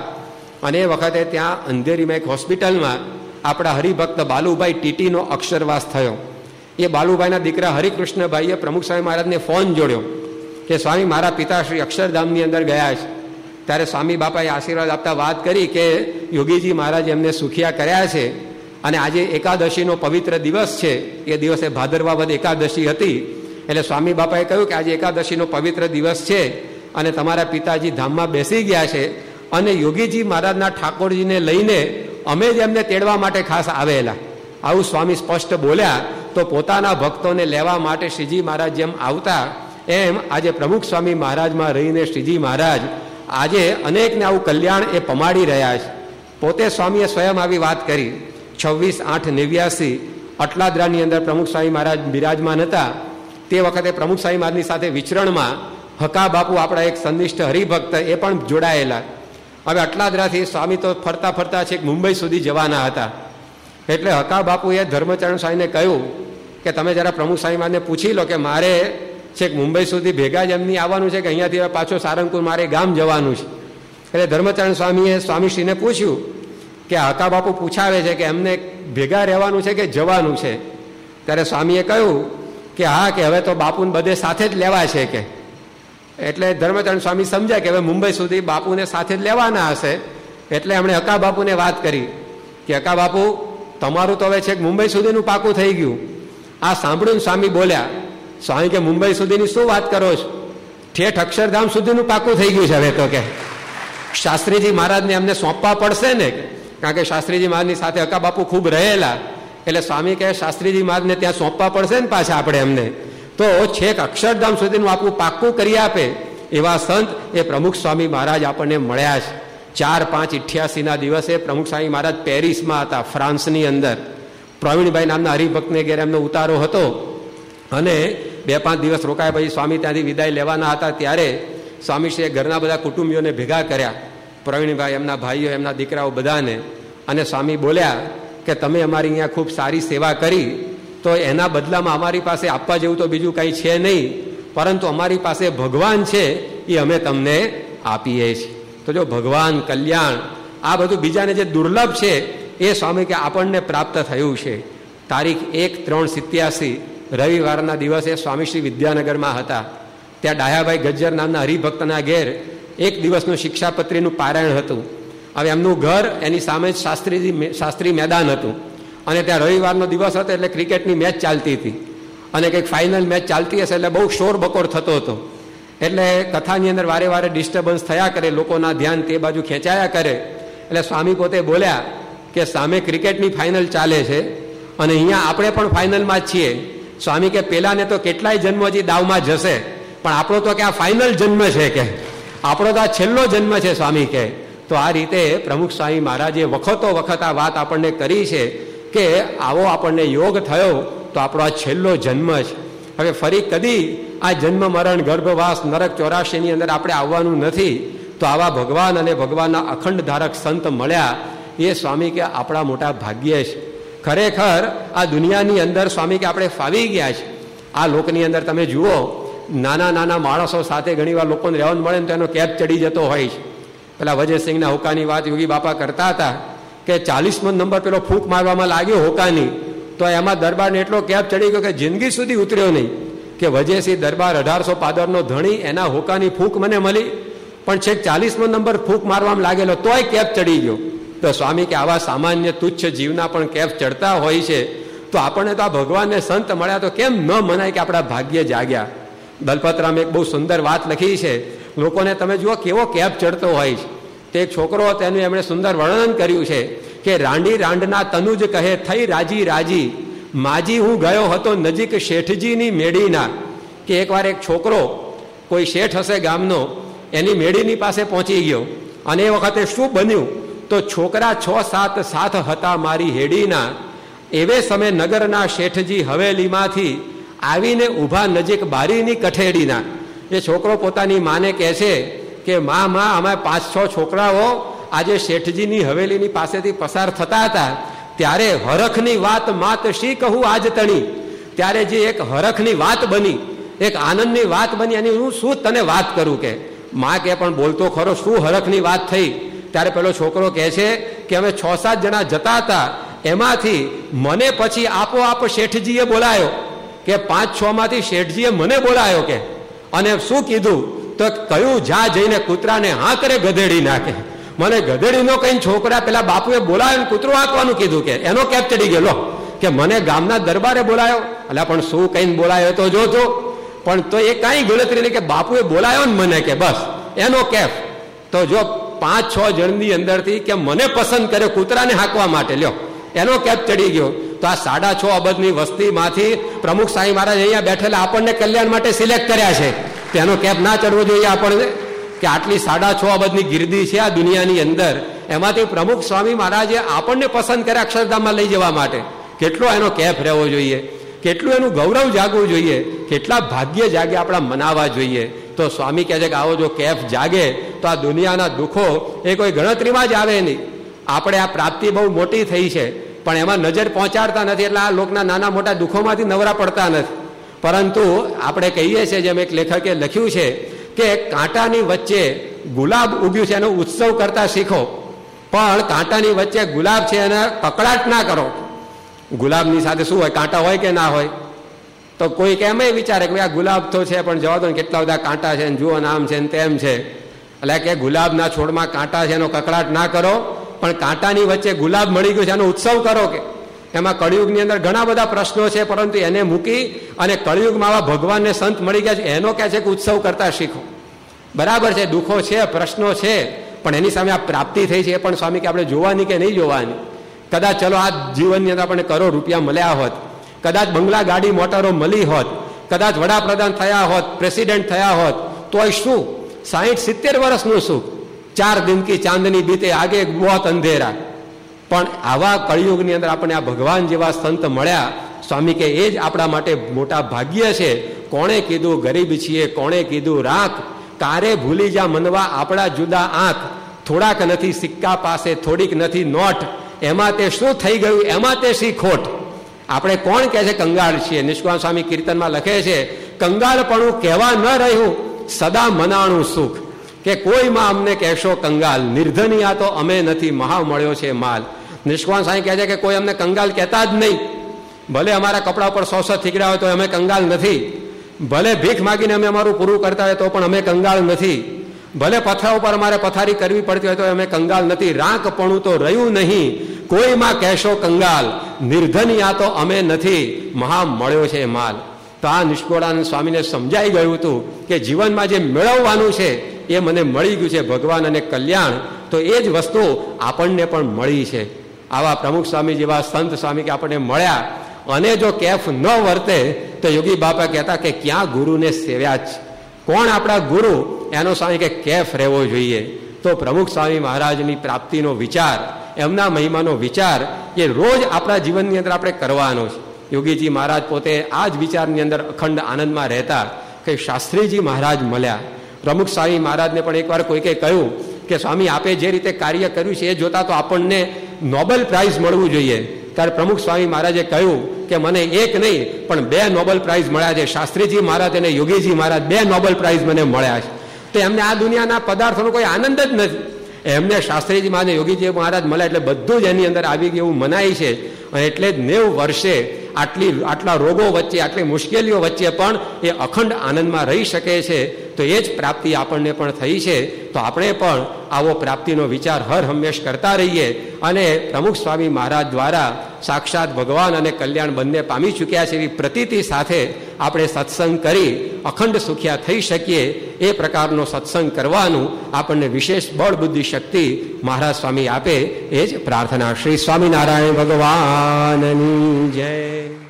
અને એ વખતે ત્યાં અંધેરીમાં એક હોસ્પિટલમાં આપણા હરિભક્ત બાલુભાઈ ટીટીનો અક્ષરવાસ થયો. એ બાલુભાઈના દીકરા હરિકૃષ્ણભાઈએ પ્રમુખ સ્વામી મહારાજને ફોન જોડ્યો કે સ્વામી મારા પિતા શ્રી અક્ષરધામની અંદર ગયા છે. ત્યારે સ્વામી બાપાએ આશીર્વાદ આપતા વાત કરી કે યોગીજી મહારાજ એમને સુખિયા કર્યા છે અને આજે એકાદશીનો પવિત્ર દિવસ છે. એ દિવસે ભાદરવા વધ એકાદશી હતી. એટલે સ્વામી બાપાએ કહ્યું કે આજે એકાદશીનો પવિત્ર દિવસ છે અને તમારા પિતાજી ધામમાં બેસી ગયા છે અને યોગીજી મહારાજના ઠાકોરજીને લઈને અમે જ એમને તેડવા માટે ખાસ આવેલા. આવું સ્વામી સ્પષ્ટ બોલ્યા તો પોતાના ભક્તોને લેવા માટે શ્રીજી મહારાજ જેમ આવતા, એમ આજે પ્રમુખ સ્વામી મહારાજમાં રહીને શ્રીજી મહારાજ આજે અનેકને આવું કલ્યાણ એ પમાડી રહ્યા છે. પોતે સ્વામીએ સ્વયં આવી વાત કરી, છવ્વીસ આઠ નેવ્યાસી અટલાદરાની અંદર પ્રમુખ સ્વામી મહારાજ બિરાજમાન હતા. તે વખતે પ્રમુખ સ્વામી મહારાજની સાથે વિચરણમાં હકા બાપુ આપણા એક સંનિષ્ઠ હરિભક્ત એ પણ જોડાયેલા. હવે અટલાદરાથી સ્વામી તો ફરતા ફરતા છેક મુંબઈ સુધી જવાના હતા. એટલે હકા બાપુએ ધર્મચરણ સ્વામીને કહ્યું કે, તમે જરા પ્રમુખ સ્વામી મહારાજને પૂછી લો કે મારે છેક મુંબઈ સુધી ભેગા જ એમની આવવાનું છે કે અહીંયાથી પાછો સારંગપુર મારે ગામ જવાનું છે. એટલે ધર્મચરણ સ્વામીએ, સ્વામીશ્રીને પૂછ્યું કે હકા બાપુ પૂછાવે છે કે એમને ભેગા રહેવાનું છે કે જવાનું છે? ત્યારે સ્વામીએ કહ્યું કે હા, કે હવે તો બાપુને બધે સાથે જ લેવા છે કે. એટલે ધર્મચરણ સ્વામી સમજ્યા કે હવે મુંબઈ સુધી બાપુને સાથે જ લેવાના હશે. એટલે એમણે હકા બાપુને વાત કરી કે હકા બાપુ, તમારું તો હવે છેક મુંબઈ સુધીનું પાકું થઈ ગયું. આ સાંભળ્યું સ્વામી બોલ્યા સ્વામી કે મુંબઈ સુધીની શું વાત કરો છો? ઠેઠ અક્ષરધામ સુધીનું પાકું થઈ ગયું છે હવે તો કે. શાસ્ત્રીજી મહારાજને અમને સોંપવા પડશે ને? કારણ કે શાસ્ત્રીજી મહારાજની સાથે હકા બાપુ ખૂબ રહેલા. એટલે સ્વામી કહે, શાસ્ત્રીજી મહારાજને ત્યાં સોંપવા પડશે ને પાછા આપણે એમને? તો છેક અક્ષરધામ સુધીનું આપણું પાક્કું કરી આપે. એવા સંત એ પ્રમુખ સ્વામી મહારાજ આપણને મળ્યા છે. ચાર પાંચ ઇઠ્યાસીના દિવસે પ્રમુખ સ્વામી મહારાજ પેરિસમાં હતા, ફ્રાન્સની અંદર. પ્રવીણભાઈ નામના હરિભક્તને ઘેર એમનો ઉતારો હતો. અને બે પાંચ દિવસ રોકાયા પછી સ્વામી ત્યાંથી વિદાય લેવાના હતા. ત્યારે સ્વામીશ્રીએ ઘરના બધા કુટુંબીઓને ભેગા કર્યા. પ્રવીણભાઈ, એમના ભાઈઓ, એમના દીકરાઓ બધાને. અને સ્વામી બોલ્યા કે, તમે અમારી અહીંયા ખૂબ સારી સેવા કરી, તો એના બદલામાં અમારી પાસે આપવા જેવું તો બીજું કંઈ છે નહીં, પરંતુ અમારી પાસે ભગવાન છે, એ અમે તમને આપીએ છીએ. તો જો ભગવાન, કલ્યાણ, આ બધું બીજાને જે દુર્લભ છે, એ સ્વામી કે, આપણને પ્રાપ્ત થયું છે. તારીખ એક ત્રણ સિત્યાસી રવિવારના દિવસે સ્વામીશ્રી વિદ્યાનગરમાં હતા. ત્યાં ડાયાભાઈ ગજ્જર નામના હરિભક્તના ઘેર એક દિવસનું શિક્ષાપત્રીનું પારાયણ હતું. હવે એમનું ઘર એની સામે જ શાસ્ત્રીજી શાસ્ત્રી મેદાન હતું. અને ત્યાં રવિવારનો દિવસ હતો એટલે ક્રિકેટની મેચ ચાલતી હતી. અને કંઈક ફાઇનલ મેચ ચાલતી હશે એટલે બહુ શોર બકોર થતો હતો. એટલે કથાની અંદર વારે વારે ડિસ્ટર્બન્સ થયા કરે, લોકોના ધ્યાન તે બાજુ ખેંચાયા કરે. એટલે સ્વામી પોતે બોલ્યા કે સામે ક્રિકેટની ફાઇનલ ચાલે છે અને અહીંયા આપણે પણ ફાઇનલમાં જ છીએ. સ્વામી કે, પેલાને તો કેટલાય જન્મ હજી દાવમાં જશે, પણ આપણો તો કે આ ફાઇનલ જન્મ છે કે. આપણો તો આ છેલ્લો જન્મ છે સ્વામી કે. તો આ રીતે પ્રમુખ સ્વામી મહારાજે વખતો વખત આ વાત આપણને કરી છે કે, આવો આપણને યોગ થયો, તો આપણો આ છેલ્લો જન્મ છે. હવે ફરી કદી આ જન્મ મરણ ગર્ભવાસ નરક ચોરાશીની અંદર આપણે આવવાનું નથી, તો આવા ભગવાન અને ભગવાનના અખંડ ધારક સંત મળ્યા, એ સ્વામી કે આપણા મોટા ભાગ્ય છે. ખરેખર આ દુનિયાની અંદર સ્વામી કે આપણે ફાવી ગયા છે. આ લોકની અંદર તમે જુઓ, નાના નાના માણસો સાથે ઘણીવાર લોકોને રહેવાનું મળે ને તો એનો કેપ ચડી જતો હોય છે. પેલા વજયસિંહના હોકાની વાત યોગી બાપા કરતા હતા કે ચાલીસમો નંબર પેલો ફૂંક મારવામાં લાગ્યો હોકાની, તો એમાં દરબારને એટલો કેપ ચડી ગયો કે જિંદગી સુધી ઉતર્યો નહીં. કે વજયસિંહ દરબાર અઢારસો પાદરનો ધણી, એના હોકાની ફૂંક મને મળી, પણ છેક ચાલીસમો નંબર ફૂંક મારવામાં લાગેલો તોય કેપ ચડી ગયો. તો સ્વામી કે આવા સામાન્ય તુચ્છ જીવના પણ કેફ ચડતા હોય છે, તો આપણને તો આ ભગવાનને સંત મળ્યા તો કેમ ન મનાય કે આપણા ભાગ્ય જાગ્યા? દલપતરામ એક બહુ સુંદર વાત લખી છે, લોકોને તમે જુઓ કેવો કેફ ચડતો હોય છે. તે એક છોકરો તેનું એમણે સુંદર વર્ણન કર્યું છે કે રાંડી રાંડના તનુજ કહે, થઈ રાજી રાજી, માજી હું ગયો હતો નજીક શેઠજીની મેળીના. કે એકવાર એક છોકરો, કોઈ શેઠ હશે ગામનો, એની મેળીની પાસે પહોંચી ગયો અને એ વખતે શું બન્યું? તો છોકરા છ સાત સાથ હતા મારી હેડીના. એવે સમય નગરના શેઠજી હવેલીમાંથી આવીને ઊભા નજીક બારીની કઠેડીના. એ છોકરો પોતાની માને કહે છે કે, મા મા અમે પાંચ છ છોકરાઓ આજે શેઠજીની હવેલીની પાસેથી પસાર થતા હતા. ત્યારે હરખની વાત માત શી કહું આજ તણી? ત્યારે જે એક હરખની વાત બની, એક આનંદની વાત બની, એની હું શું તને વાત કરું કે? મા કે, પણ બોલતો ખરો, શું હરખની વાત થઈ? ત્યારે પેલો છોકરો કહે છે કે અમે છ સાત જણા જતા હતા, એમાંથી મને પછી આપોઆપ શેઠજીએ બોલાયો કે પાંચ છ માંથી શેઠજીએ મને બોલાયો કે, અને શું કીધું? તો કયું જા જઈને કૂતરાને હા કરે ગધેડી નાખે. મને ગધેડીનો કઈ છોકરા પેલા બાપુએ બોલાયો કૂતરું હાંકવાનું કીધું કે, એનો કેપ ચડી ગયેલો કે મને ગામના દરબારે બોલાયો. એટલે પણ શું કઈ બોલાયો તો જોજો. પણ તો એ કઈ ગણતરી નહીં કે બાપુએ બોલાયો ને મને કે, બસ, એનો કેફ. તો જો પાંચ છ જણની અંદરથી કે મને પસંદ કરે કૂતરાને હાંકવા માટે. લ્યો, એનો કેપ ચડી ગયો. તો આ સાડા છ અબજની વસ્તીમાંથી પ્રમુખ સાંઈ મહારાજ અહીંયા બેઠેલા આપણને કલ્યાણ માટે સિલેક્ટ કર્યા છે. તેનો કેપ ના ચડવો જોઈએ આપણને, કે આટલી સાડા છ અબજની ગીરદી છે આ દુનિયાની અંદર. એમાંથી પ્રમુખ સ્વામી મહારાજે આપણને પસંદ કર્યા અક્ષરધામમાં લઈ જવા માટે. કેટલો એનો કેફ રહેવો જોઈએ? કેટલું એનું ગૌરવ જાગવું જોઈએ? કેટલા ભાગ્ય જાગે આપણા મનાવા જોઈએ? તો સ્વામી કહે છે કે આવો જો કેફ જાગે, તો આ દુનિયાના દુઃખો એ કોઈ ગણતરીમાં જ આવે નહીં. આપણે આ પ્રાપ્તિ બહુ મોટી થઈ છે, પણ એમાં નજર પહોંચાડતા નથી, એટલે આ લોકના નાના મોટા દુઃખોમાંથી નવરા પડતા નથી. પરંતુ આપણે કહીએ છીએ, જેમ એક લેખકે લખ્યું છે, કે કાંટાની વચ્ચે ગુલાબ ઉગ્યું છે, એનો ઉત્સવ કરતા શીખો. પણ કાંટાની વચ્ચે ગુલાબ છે, એને કકડાટ ના કરો. ગુલાબની સાથે શું હોય, કાંટા હોય કે ના હોય? તો કોઈ કે એમ વિચારે કે આ ગુલાબ તો છે, પણ જવા દો ને કેટલા બધા કાંટા છે જુઓ આમ છે તેમ છે. એટલે કે ગુલાબના છોડમાં કાંટા છે એનો કકડાટ ના કરો, પણ કાંટાની વચ્ચે ગુલાબ મળી ગયો છે, એનો ઉત્સવ કરો કે. એમાં કળિયુગની અંદર ઘણા બધા પ્રશ્નો છે, પરંતુ એને મૂકી અને કળિયુગમાં આવા ભગવાનને સંત મળી ગયા છે, એનો કહે છે કે ઉત્સવ કરતા શીખો. બરાબર છે, દુઃખો છે, પ્રશ્નો છે, પણ એની સામે આ પ્રાપ્તિ થઈ છે, એ પણ સ્વામી કે આપણે જોવાની કે નહીં જોવાની? કદાચ ચલો આ જીવનની અંદર આપણને કરોડ રૂપિયા મળ્યા હોત કદાચ બંગલા ગાડી મોટરો મળી હોત, કદાચ વડાપ્રધાન થયા હોત, પ્રેસિડેન્ટ થયા હોત, તોય શું? સાહીઠ સિત્તેર વર્ષનું સુખ. ચાર દિન કી ચાંદની બીતે, આગે બહોત અંધેરા. પણ આવા કળિયુગની અંદર આપણે આ ભગવાન જેવા સંત મળ્યા, સ્વામી કે એ જ આપણા માટે મોટા ભાગ્ય છે. કોણે કીધું, ગરીબ છીએ, કોણે કીધું, રાખ. કારે ભૂલી જા મનવા આપણા જુદા આંખ. થોડાક નથી સિક્કા પાસે, થોડીક નથી નોટ. એમાં તે શું થઈ ગયું? એમાં તે શી ખોટ આપણે કોણ કહે છે કંગાળ છીએ નિષ્કામ સ્વામી કીર્તનમાં લખે છે, કંગાળપણું કહેવા ન રહ્યું, સદા મનાણું સુખ. કે કોઈમાં અમને કહેશો કંગાલ નિર્ધનિયા તો અમે નથી મહા મળ્યો છે માલ. નિષ્કામ સ્વામી કહે છે કે કોઈ અમને કંગાલ કહેતા જ નહીં. ભલે અમારા કપડા ઉપર સો સો હોય તો અમે કંગાલ નથી. ભલે ભીખ માગીને અમે અમારું પૂરું કરતા હોય તો પણ અમે કંગાળ નથી. ભલે પથરા ઉપર અમારે પથારી કરવી પડતી હોય તો અમે કંગાલ નથી. રાંકપણું તો રહ્યું નહીં. કોઈમાં કહેશો કંગાલ નિર્ધનિયા તો અમે નથી, મહા મળ્યો છે માલ. તો આ નિષ્કોળાનંદ સ્વામીને સમજાઈ ગયું હતું કે જીવનમાં જે મેળવવાનું છે એ મને મળી ગયું છે ભગવાન અને કલ્યાણ, તો એ જ વસ્તુ આપણને પણ મળી છે. આવા પ્રમુખ સ્વામી જેવા સંત સ્વામી કે આપણને મળ્યા, અને જો કેફ ન વર્તે, તો યોગી બાપા કહેતા કે ક્યાં ગુરુને સેવ્યા જ. કોણ આપણા ગુરુ? એનો સ્વામી કે કેફ રહેવો જોઈએ. તો પ્રમુખ સ્વામી મહારાજની પ્રાપ્તિનો વિચાર, એમના મહિમાનો વિચાર એ રોજ આપણા જીવનની અંદર આપણે કરવાનો છે. યોગીજી મહારાજ પોતે આ જ વિચારની અંદર અખંડ આનંદમાં રહેતા કે શાસ્ત્રીજી મહારાજ મળ્યા. પ્રમુખ સ્વામી મહારાજને પણ એકવાર કોઈકે કહ્યું કે સ્વામી, આપે જે રીતે કાર્ય કર્યું છે એ જોતા તો આપણને નોબેલ પ્રાઇઝ મળવું જોઈએ. ત્યારે પ્રમુખ સ્વામી મહારાજે કહ્યું કે મને એક નહીં, પણ બે નોબેલ પ્રાઇઝ મળ્યા છે. શાસ્ત્રીજી મહારાજ અને યોગીજી મહારાજ બે નોબેલ પ્રાઇઝ મને મળ્યા છે. તો એમને આ દુનિયાના પદાર્થોનો કોઈ આનંદ જ નથી. એમને શાસ્ત્રીજી મહારાજ યોગીજી મહારાજ મળ્યા એટલે બધું જ એની અંદર આવી ગયું, મનાય છે. એટલે જ નેવ વર્ષે આટલી, આટલા રોગો વચ્ચે, આટલી મુશ્કેલીઓ વચ્ચે પણ એ અખંડ આનંદમાં રહી શકે છે. તો એ જ પ્રાપ્તિ આપણને પણ થઈ છે, તો આપણે પણ આવો પ્રાપ્તિનો વિચાર હર હંમેશ કરતા રહીએ અને પ્રમુખ સ્વામી મહારાજ દ્વારા સાક્ષાત ભગવાન અને કલ્યાણ બંને પામી ચૂક્યા છે એવી પ્રતીતિ સાથે આપણે સત્સંગ કરી અખંડ સુખ્યા થઈ શકીએ એ પ્રકારનો સત્સંગ કરવાનું આપણને વિશેષ બળ બુદ્ધિ શક્તિ મહારાજ સ્વામી આપે એ જ પ્રાર્થના. શ્રી સ્વામિનારાયણ ભગવાનની જય.